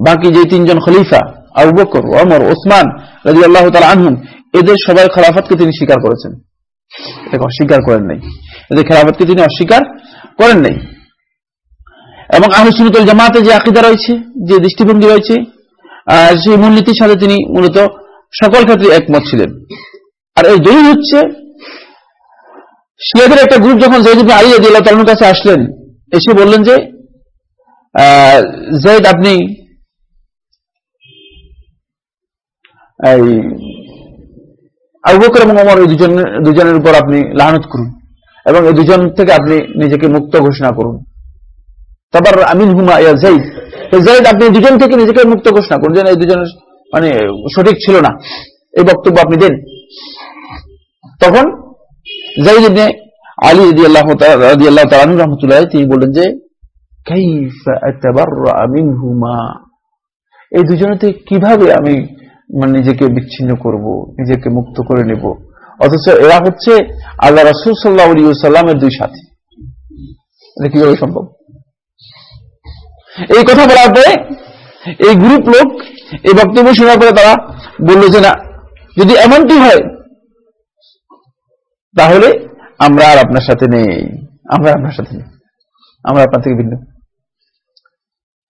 বাকি যে তিনজন খলিফা, আবু বকর, ওমর, ওসমান রাজি আল্লাহ তালা আনহুম, এদের সবাই খেলাফতকে তিনি স্বীকার করেছেন। এটাকে অস্বীকার করেন নাই। এদের খেলাফতকে তিনি অস্বীকার করেন নাই। এবং আহসুনুল জামাতে যে আকিদা রয়েছে, যে দৃষ্টিভঙ্গি রয়েছে সেই মূলনীতির সাথে তিনি মূলত সকল ক্ষেত্রে একমত ছিলেন। আর এই দলিল হচ্ছে, শিয়াদের একটা গ্রুপ যখন জৈদ আলী আদি আল্লাহ তালুর কাছে আসলেন, এসে বললেন যে জৈদ আপনি এই আবু বকর এবং অমর দুজনের উপর আপনি লাহানত করুন। এবং এই দুজন থেকে আপনি নিজেকে মুক্ত ঘোষণা করুন। তারপর আমিন হুমা ইয়া জাইদ জাইদ আপনি দুজন থেকে নিজেকে মুক্ত ঘোষণা করুন যে এই দুজন মানে সঠিক ছিল না। এই বক্তব্য আপনি দেন। তখন জাইদ ইবনে আলী আল্লাহ রহমতুল্লাহ তিনি বললেন যে এই দুজনেতে কীভাবে আমি মানে নিজেকে বিচ্ছিন্ন করব, নিজেকে মুক্ত করে নেব? অথচ এরা হচ্ছে আল্লাহ রসুল সাল্লাহ সাল্লামের দুই সাথী। এটা কীভাবে সম্ভব? এই কথা বলার পরে এই গ্রুপ লোক এই বক্তব্য শোনার পরে তারা বলল যে, না, যদি এমনটি হয়, তাহলে আমরা আর আপনার সাথে নেই। আমরা আপনার সাথে নেই। আমরা আপনার থেকে ভিন্ন।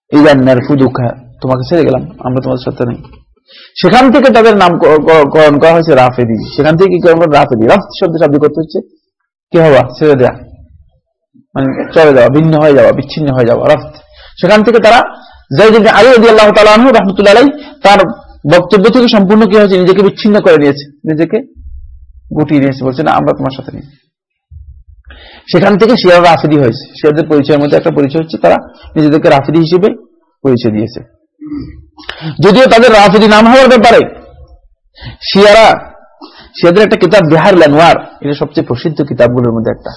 এই জান্নার ফুদুখা তোমাকে ছেড়ে গেলাম, আমরা তোমাদের সাথে নেই। সেখান থেকে তাদের নামকরণ করা হয়েছে রাফেদি। সেখান থেকে কি করা রাফেদি। রাফ শব্দ শব্দ করতে হচ্ছে। কি হওয়া? ছেড়ে দেয়া। মানে চলে যাওয়া, ভিন্ন হয়ে যাওয়া, বিচ্ছিন্ন হয়ে যাওয়া রাফত সেখান থেকে তারা জাইদ আলী রদি আল্লাহ তালু রহমতুল্লাহ তার বক্তব্য থেকে সম্পূর্ণ কি হয়েছে? নিজেকে বিচ্ছিন্ন করে নিয়েছে। নিজেকে গুটিয়ে নিয়েছে। বলছে, না, আমরা তোমার সাথে নেই। সেখান থেকে শিয়ার রাফিদি হয়েছে। শিয়াদের পরিচয়ের মধ্যে একটা পরিচয় হচ্ছে, তারা নিজেদেরকে রাফিদি হিসেবে পরিচয় দিয়েছে। যদিও তাদের রাফিদি নাম হওয়ার ব্যাপারে। শিয়ারা, শিয়াদের একটা কিতাব, বিহার লানোয়ার এটা সবচেয়ে প্রসিদ্ধ কিতাবগুলোর মধ্যে একটা।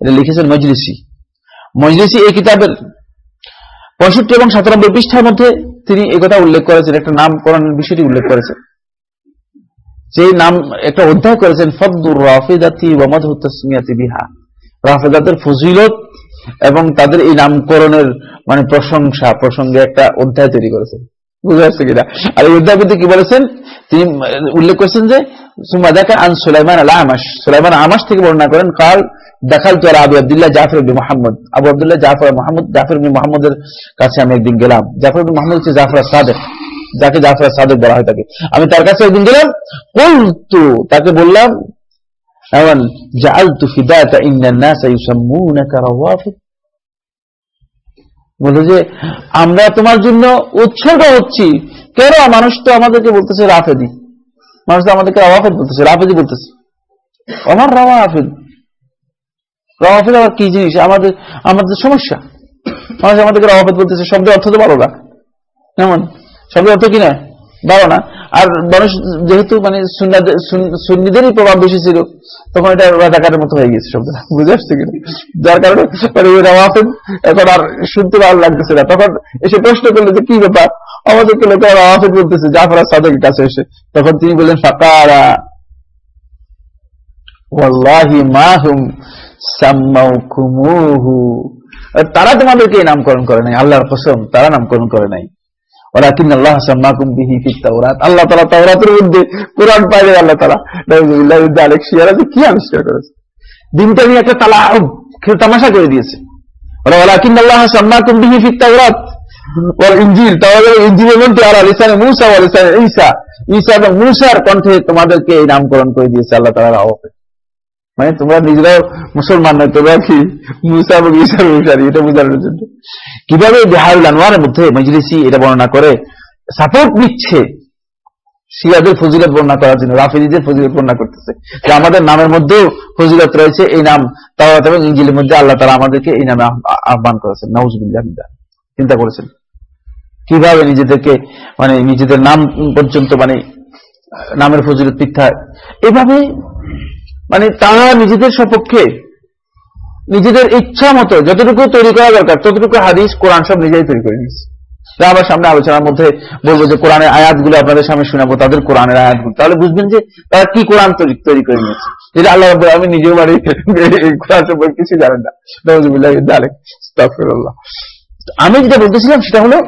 এটা লিখেছেন মজলিসি। মজলিসি এই কিতাবের পঁয়ষট্টি এবং সাতানব্বই পৃষ্ঠার মধ্যে তিনি একথা উল্লেখ করেছেন, একটা নামকরণের বিষয়টি উল্লেখ করেছেন। যে নাম, একটা অধ্যায় করেছেন, ফদ্দুর রাফিদাতি ওয়ামাদ বিহা। রাফেদাতের ফজিলত এবং তাদের এই নামকরণের মানে প্রশংসা, প্রসঙ্গে একটা অধ্যায় তৈরি করেছেন। বুঝতে পারছে কিনা? আর অধ্যায় কি বলেছেন? তিনি উল্লেখ করেছেন যে সুমাদাকা আন সুলাইমান আল আমাস সুলাইমান আমাস থেকে বর্ণনা করেন, কাল দেখাল তো আবু আবদুল্লাহ জাফর ইবনে মোহাম্মদ। আবু আবদুল্লাহ জাফর মোহাম্মদ, জাফর ইবনে মোহাম্মদের কাছে আমি একদিন গেলাম। জাফর ইবনে মোহাম্মদ হচ্ছে জাফর সাদেক যাকে জাফর সাদেক বলা হয় তাকে। আমি তার কাছে একদিন গেলাম, কুলতু, তাকে বললাম এমন জাআলতু ফিদাতা ইন্নান নাস ইউসাম্মুনাকা বলে যে, আমরা তোমার জন্য উৎসর্গ হচ্ছি। কেন? মানুষ তো আমাদেরকে বলতেছে, রাফেদি। মানুষ তো আমাদেরকে রাওয়াফেদ বলতেছে, রাফেদি বলতেছে। আমার রাওয়া আফেদ রাওয়াফেদ আবার কি জিনিস? আমাদের আমাদের সমস্যা। মানুষ আমাদেরকে রাওয়াফেদ বলতেছে, শব্দের অর্থ তো বারো না। কেমন? শব্দের অর্থ কি না? ভালো না। আর মানুষ যেহেতু মানে সুন্নিদেরই প্রভাব বেশি ছিল, তখন এটা রাজাকারের মতো হয়ে গেছে শব্দটা। বুঝে আসছে কিনা যার কারণে মানে ওই রাওয়াফেদ এখন আর শুনতে ভালো লাগতেছে না। তখন এসে প্রশ্ন করলে যে, কি ব্যাপার? আমাদেরকে লোকেরা রাওয়াফেদ বলতেছে, জাফরা সাদেকের কাছে এসে। তখন তিনি বললেন, ফাকারা। তারা তোমাদেরকে নামকরণ করে নাই, আল্লাহর কসম, তারা নামকরণ করে নাই। ওলাকিন আল্লাহ সাম্মাকুম বিহি ফিত তাওরাত। আল্লাহ তাআলা তাওরাতের মধ্যে কোরআন পাইলে আল্লাহ তাআলা নাউযুবিল্লাহি মিন যালিক শিয়ারা যে কি আবিষ্কার করেছে? দিনটা নিয়ে একটা তালা তামাশা করে দিয়েছে। ওরা ওলাকিন আল্লাহ সাম্মাকুম বিহি ফিত তাওরাত। ওয়াল ইনজিল, তাওরাতের ইনজিলের মধ্যে আর লিসানে মূসা ওয়া লিসানে ঈসা। ঈসা এবং মূসার কণ্ঠে তোমাদেরকে এই নামকরণ করে দিয়েছে আল্লাহ তাআলার আওয়াজে। মানে তোমরা নিজেরাও মুসলমান নয়, তোমরা কি মুসা এটা বোঝানোর জন্য? কীভাবে বিহারুল আনোয়ারের মধ্যে মজলিসি এটা বর্ণনা করে? সাপোর্ট নিচ্ছে শিয়াদের ফজিলত বর্ণনা করার জন্য, রাফিদিদের ফজিলত বর্ণনা করতেছে। যে আমাদের নামের মধ্যেও ফজিলত রয়েছে এই নাম তাওরাত এবং ইঞ্জিলের মধ্যে আল্লাহ তারা আমাদেরকে এই নামে আহ্বান করেছেন। নাউজুবিল্লাহ চিন্তা করেছেন? কীভাবে নিজেদেরকে মানে নিজেদের নাম পর্যন্ত মানে নামের ফজিলত মিথ্যা এভাবে মানে তারা নিজেদের সপক্ষে, নিজেদের ইচ্ছা মতো যতটুকু তৈরি করা দরকার, ততটুকু হাদিস, কোরআন সব নিজেই তৈরি করে নিয়েছে। আমার সামনে আলোচনার মধ্যে বলব যে কোরআনের আয়াতগুলো আপনাদের সামনে শোনাবো, তাদের কোরআনের আয়াতগুলো। তাহলে বুঝবেন যে তারা কি কোরআন তৈরি করে নিয়েছে। যেটা আল্লাহ আমি নিজেও বাড়ি কোরআন সম্পর্কে কিছু জানেন না। আমি যেটা বলতেছিলাম সেটা হলো,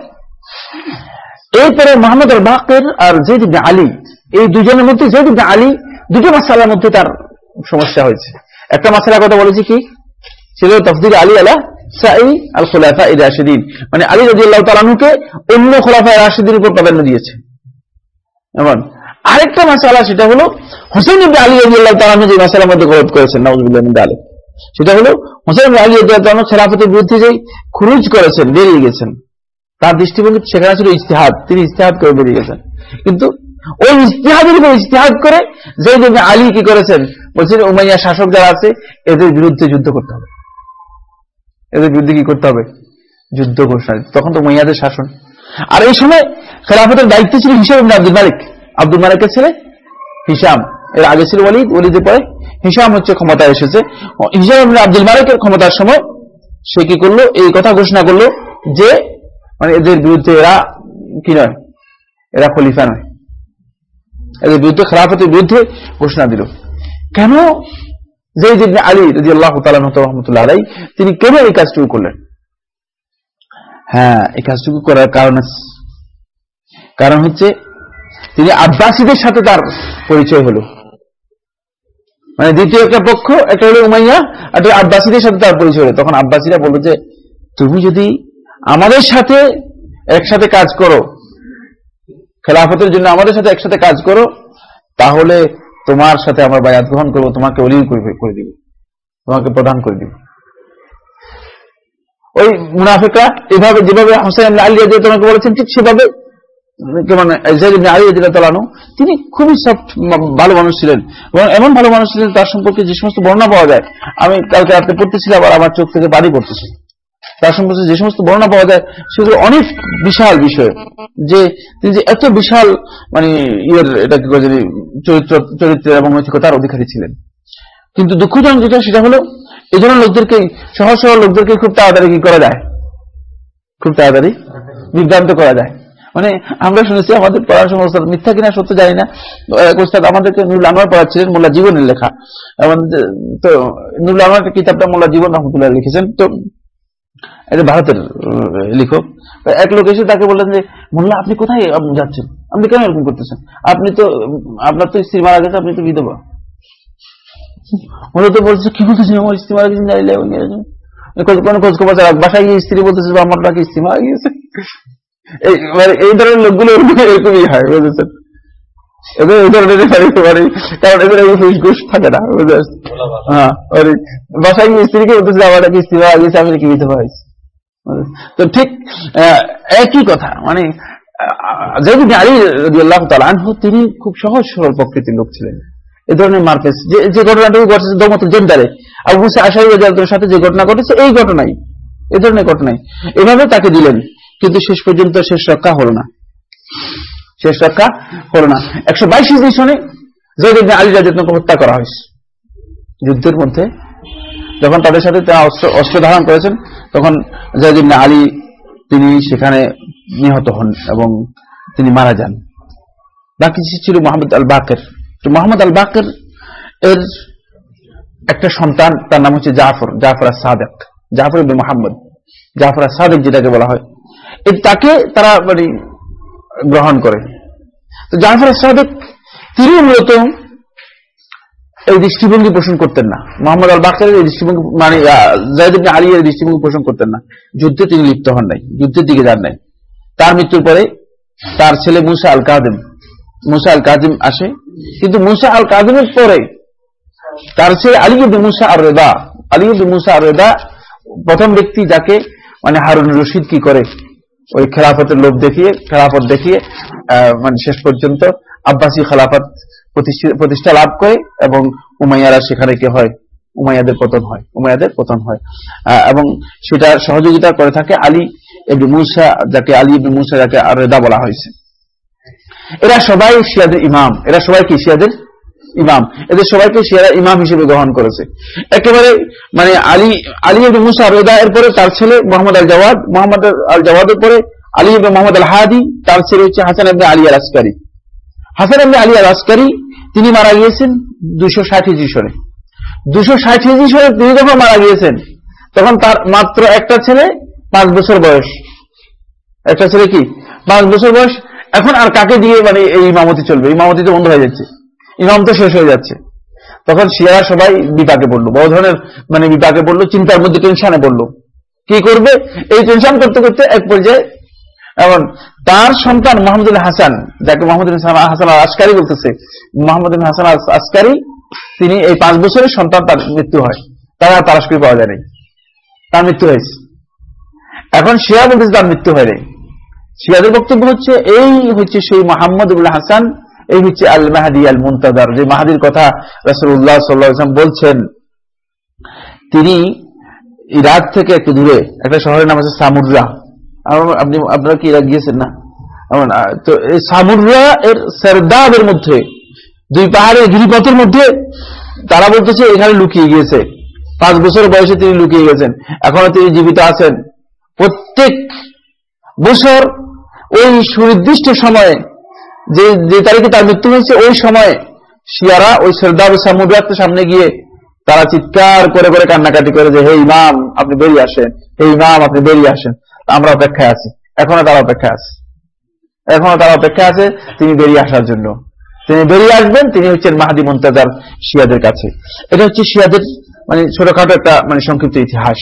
এরপরে মোহাম্মদ আল বাকের আর জেদ আলী, এই দুজনের মধ্যে জেদ আলী দুটো মাসালার মধ্যে তার সমস্যা হয়েছে। একটা মাসালার কথা বলেছি কি? ছিল তফদির আলী আলা মানে আলী অন্য খোলাফা উপর প্রাধান্য দিয়েছে। এমন। আরেকটা মাসালা, সেটা হলো হোসেন আলী রাজি যে মাসালার মধ্যে করেছেন আলী সেটা হলো হোসেন আলী খেলাফতের বিরুদ্ধে যে খুরুজ করেছেন, বেরিয়ে গেছেন, তার দৃষ্টিভঙ্গি সেখানে ছিল ইস্তেহাদ তিনি ইস্তেহাদ করে বেরিয়ে গেছেন। কিন্তু ওই ইস্তেহাদের উপর ইস্তেহাদ করে যে আলী কি করেছেন? বলছেন উমাইয়া শাসক যারা আছে, এদের বিরুদ্ধে যুদ্ধ করতে হবে। এদের বিরুদ্ধে কি করতে হবে? যুদ্ধ ঘোষণা তখন তো উমাইয়াদের শাসন। আর এই সময় খেলাফতের দায়িত্ব ছিল হিসাম আব্দুল মালিক। আব্দুল মালিকের ছেলে হিসাম। এর আগে ছিল ওয়ালিদ ওলিদের পরে হিসাম হচ্ছে ক্ষমতায় এসেছে। হিসাম আব্দুল মালিকের ক্ষমতার সময় সে কি করল? এই কথা ঘোষণা করল যে মানে এদের বিরুদ্ধে এরা কি নয়? এরা খলিফা নয়। এদের বিরুদ্ধে, খেলাফতের বিরুদ্ধে ঘোষণা দিল। কেন? ইবনে আলী রাজি আল্লাহ রহমতুল্লাহ আলাই তিনি কেন এই কাজটুকু করলেন? হ্যাঁ এই কাজটুকু করার কারণ কারণ হচ্ছে, তিনি আব্বাসীদের সাথে তার পরিচয় হলো। মানে দ্বিতীয় একটা পক্ষ, একটা হলো উমাইয়া একটা আব্বাসীদের সাথে তার পরিচয় হলো। তখন আব্বাসীরা বলল যে, তুমি যদি আমাদের সাথে একসাথে কাজ করো, খেলাফতের জন্য আমাদের সাথে একসাথে কাজ করো, তাহলে তোমার সাথে আমার বায়াত গ্রহণ করব, তোমাকে অলি করে দিব। তোমাকে প্রদান করে দিব। ওই মুনাফিকরা এভাবে যেভাবে হোসেন আলী তোমাকে বলেছেন, ঠিক সেভাবে তিনি খুবই সফট ভালো মানুষ ছিলেন। এবং এমন ভালো মানুষ ছিলেন তার সম্পর্কে যে সমস্ত বর্ণনা পাওয়া যায়। আমি কালকে রাত্রে পড়তেছিলাম আর আমার চোখ থেকে বাড়ি পড়তেছি। তার সম্পর্কে যে সমস্ত বর্ণনা পাওয়া যায়, সেগুলো অনেক বিশাল বিষয়। যে তিনি যে এত বিশাল মানে ইয়ের, এটা কি বলে চরিত্র এবং নৈতিকতার অধিকারী ছিলেন। কিন্তু দুঃখজনক যেটা, সেটা হলো এই ধরনের লোকদেরকে সহজ সহজ লোকদেরকে খুব তাড়াতাড়ি কি করা যায়? খুব তাড়াতাড়ি বিভ্রান্ত করা যায়। মানে আমরা শুনেছি আমাদের পড়াশোনা অবস্থা মিথ্যা কিনা সত্য জানি না। এক ওস্তাদ আমাদেরকে নুরুল আনোয়ার পড়াচ্ছিলেন, মোল্লা জীবনের লেখা। আমাদের, তো, নুরুল আনোয়ার কিতাবটা মোল্লা জীবন রহমতুল্লাহ লিখেছেন। তো এটা ভারতের লেখক। এক লোক এসে তাকে বললেন যে, মোল্লা, আপনি কোথায় যাচ্ছেন? আপনি কেন এরকম করতেছেন? আপনি তো, আপনার তো স্ত্রী মারা গেছে, আপনি তো বিধবা। ওরা তো বলছে, কি বলতেছি আমার স্ত্রী মারা গেছে জানিলে কোনো খোঁজ খবর বাসায় গিয়ে স্ত্রী বলতেছে আমার নাকি স্ত্রী মারা গিয়েছে? মানে এই ধরনের লোকগুলো এরকমই হয়, বুঝেছেন? এদের ধরনের মানে কারণ এদের এই ঘুষ ঘুষ থাকে না হ্যাঁ বাসায় গিয়ে স্ত্রীকে বলতেছে আমার নাকি স্ত্রী মারা গিয়েছে আমি নাকি বিধবা হয়েছি তো ঠিক একই কথা মানে যেহেতু আলী আল্লাহ আনহু তিনি খুব সহজ সরল প্রকৃতির লোক ছিলেন। এ ধরনের মার্কেস যে ঘটনাটুকু ঘটেছে দমত জেন্দারে আবু মুসা আশাই রাদিয়াল্লাহু সাথে যে ঘটনা ঘটেছে এই ঘটনাই এ ধরনের ঘটনাই। এভাবে তাকে দিলেন কিন্তু শেষ পর্যন্ত শেষ রক্ষা হলো না। শেষ রক্ষা হলো না। একশো বাইশ ইসি সনে ইবনে আলী রাজিয়াকে হত্যা করা হয়েছে। যুদ্ধের মধ্যে যখন তাদের সাথে তারা অস্ত্র ধারণ করেছেন, তখন জয়দ ইবনে আলী তিনি সেখানে নিহত হন এবং তিনি মারা যান। বাকি ছিল মোহাম্মদ আল বাকের তো মোহাম্মদ আল বাকের এর একটা সন্তান, তার নাম হচ্ছে জাফর জাফর সাদেক জাফর মোহাম্মদ। জাফর সাদেক যেটাকে বলা হয়। তাকে তারা মানে গ্রহণ করে। তো জাফর সাদেক তিনি মূলত এই দৃষ্টিভঙ্গি পোষণ করতেন না। মোহাম্মদ আল বাকের এই দৃষ্টিভঙ্গি মানে আহ, জায়েদ আলী এর দৃষ্টিভঙ্গি পোষণ করতেন না। যুদ্ধে তিনি লিপ্ত হন নাই যুদ্ধের দিকে যান নাই। তার মৃত্যুর পরে তার ছেলে মুসা আল কাদিম মুসা আল কাদিম আসে। কিন্তু মুসা আল কাদিমের পরে তার ছেলে আলী ইবনে মুসা আর রেদা আলী মুসা আর রেদা প্রথম ব্যক্তি যাকে মানে হারুন রশিদ কি করে ওই খেলাফতের লোভ দেখিয়ে, খেলাফত দেখিয়ে মানে শেষ পর্যন্ত আব্বাসী খেলাফত প্রতিষ্ঠা লাভ করে এবং উমাইয়ারা সেখানে কি হয়? উমাইয়াদের পতন হয়, উমাইয়াদের পতন হয়। এবং সেটা সহযোগিতা করে থাকে আলী ইবনে মুসা, যাকে আলী ইবনে মুসা যাকে আর রেদা বলা হয়েছে। এরা সবাই শিয়াদের ইমাম। এরা সবাই কি? শিয়াদের ইমাম। এদের সবাইকে শিয়ারা ইমাম হিসেবে গ্রহণ করেছে। একেবারে মানে আলী আলী ইবনে মুসা রেদা এর পরে তার ছেলে Muhammad al Jawad Muhammad al জাওয়াদের পরে আলী ইবনে মোহাম্মদ আল হাদি তার ছেলে হচ্ছে হাসান ইবনে আলী আল হাসান ইবনে আলী আল তিনি মারা গিয়েছেন দুশো ষাট হিজি সনে। দুশো ষাট হিজি সনে তিনি যখন মারা গিয়েছেন, তখন তার মাত্র একটা ছেলে পাঁচ বছর বয়স। একটা ছেলে কি? পাঁচ বছর বয়স। এখন আর কাকে দিয়ে মানে এই ইমামতি চলবে? ইমামতি তো বন্ধ হয়ে যাচ্ছে। ইমাম তো শেষ হয়ে যাচ্ছে। তখন শিয়ারা সবাই বিপাকে পড়ল। বড় ধরনের মানে বিপাকে পড়ল, চিন্তার মধ্যে টেনশনে পড়ল। কি করবে? এই টেনশন করতে করতে এক পর্যায়ে এমন তার সন্তান মোহাম্মদুল হাসান, যাকে মোহাম্মদ হাসান আল আসকারি বলতেছে, মোহাম্মদ হাসান আল আসকারি তিনি এই পাঁচ বছরের সন্তান তার মৃত্যু হয়। তার আর তারাস্করি পাওয়া যায় নাই। তার মৃত্যু হয়েছে। এখন শিয়া বলতেছে তার মৃত্যু হয় নাই শিয়াদের বক্তব্য হচ্ছে, এই হচ্ছে সেই মোহাম্মদ হাসান এই হচ্ছে আল মাহাদি আল মুন্তাদার যে মাহাদির কথা রসুল্লাহ সাল্লাম বলছেন, তিনি ইরাক থেকে একটু দূরে, একটা শহরের নাম আছে সামুদ্রা আপনি আপনারা কি ইরাক গিয়েছেন না? তো এই সামুদ্রা এর সেরদাবের মধ্যে, দুই পাহাড়ের গিরিপথের মধ্যে, তারা বলতেছে এখানে লুকিয়ে গিয়েছে। পাঁচ বছর বয়সে তিনি লুকিয়ে গেছেন। এখনও তিনি জীবিত আছেন। প্রত্যেক বছর ওই সুনির্দিষ্ট সময়ে যে যে তারিখে তার মৃত্যু হয়েছে, ওই সময়ে শিয়ারা, ওই সরদার সামুদ্রাত্ম সামনে গিয়ে তারা চিৎকার করে করে কান্নাকাটি করে যে, হে ইমাম, আপনি বেরিয়ে আসেন। হে ইমাম, আপনি বেরিয়ে আসেন। আমরা অপেক্ষায় আছি। এখনও তারা অপেক্ষায় আছে। এখনও তারা অপেক্ষা আছে, তিনি বেরিয়ে আসার জন্য। তিনি বেরিয়ে আসবেন, তিনি হচ্ছেন মাহাদি মন্তাজার শিয়াদের কাছে। এটা হচ্ছে শিয়াদের মানে ছোটখাটো একটা মানে সংক্ষিপ্ত ইতিহাস।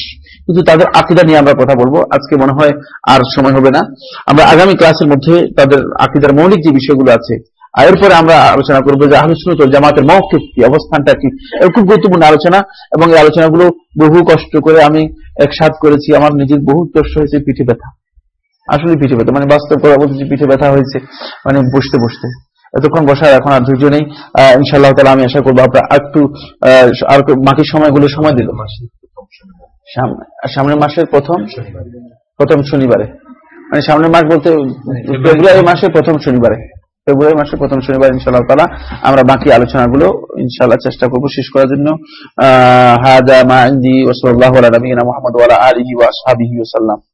কিন্তু তাদের আকিদা নিয়ে আমরা কথা বলব। আজকে মনে হয় আর সময় হবে না। আমরা আগামী ক্লাসের মধ্যে তাদের আকিদার মৌলিক যে বিষয়গুলো আছে, আর এরপরে আমরা আলোচনা করব যে আলোচনা জামাতের মৌখিক কি, অবস্থানটা কি। খুব গুরুত্বপূর্ণ আলোচনা এবং এই আলোচনাগুলো বহু কষ্ট করে আমি একসাথ করেছি। আমার নিজের বহু কষ্ট হয়েছে পিঠে ব্যথা। আসলে পিঠে ব্যথা মানে বাস্তব কথা বলতেছি পিঠে ব্যথা হয়েছে মানে বসতে বসতে। এতক্ষণ বসার এখন আর ধৈর্য নেই। আহ, ইনশাআল্লাহ তালা আমি আশা করব আপনারা একটু আর বাকি সময়গুলো সময় দিল সামনের মাসের প্রথম প্রথম শনিবারে। মানে সামনের মাস বলতে ফেব্রুয়ারি মাসের প্রথম শনিবারে। ফেব্রুয়ারি মাসের প্রথম শনিবার ইনশাআল্লাহ তালা আমরা বাকি আলোচনাগুলো ইনশাআল্লাহ চেষ্টা করব শেষ করার জন্য। আহ হাজা আলা নবিয়িনা মুহাম্মদ আলিহি ওয়া আসহাবিহি ওয়া সাল্লাম।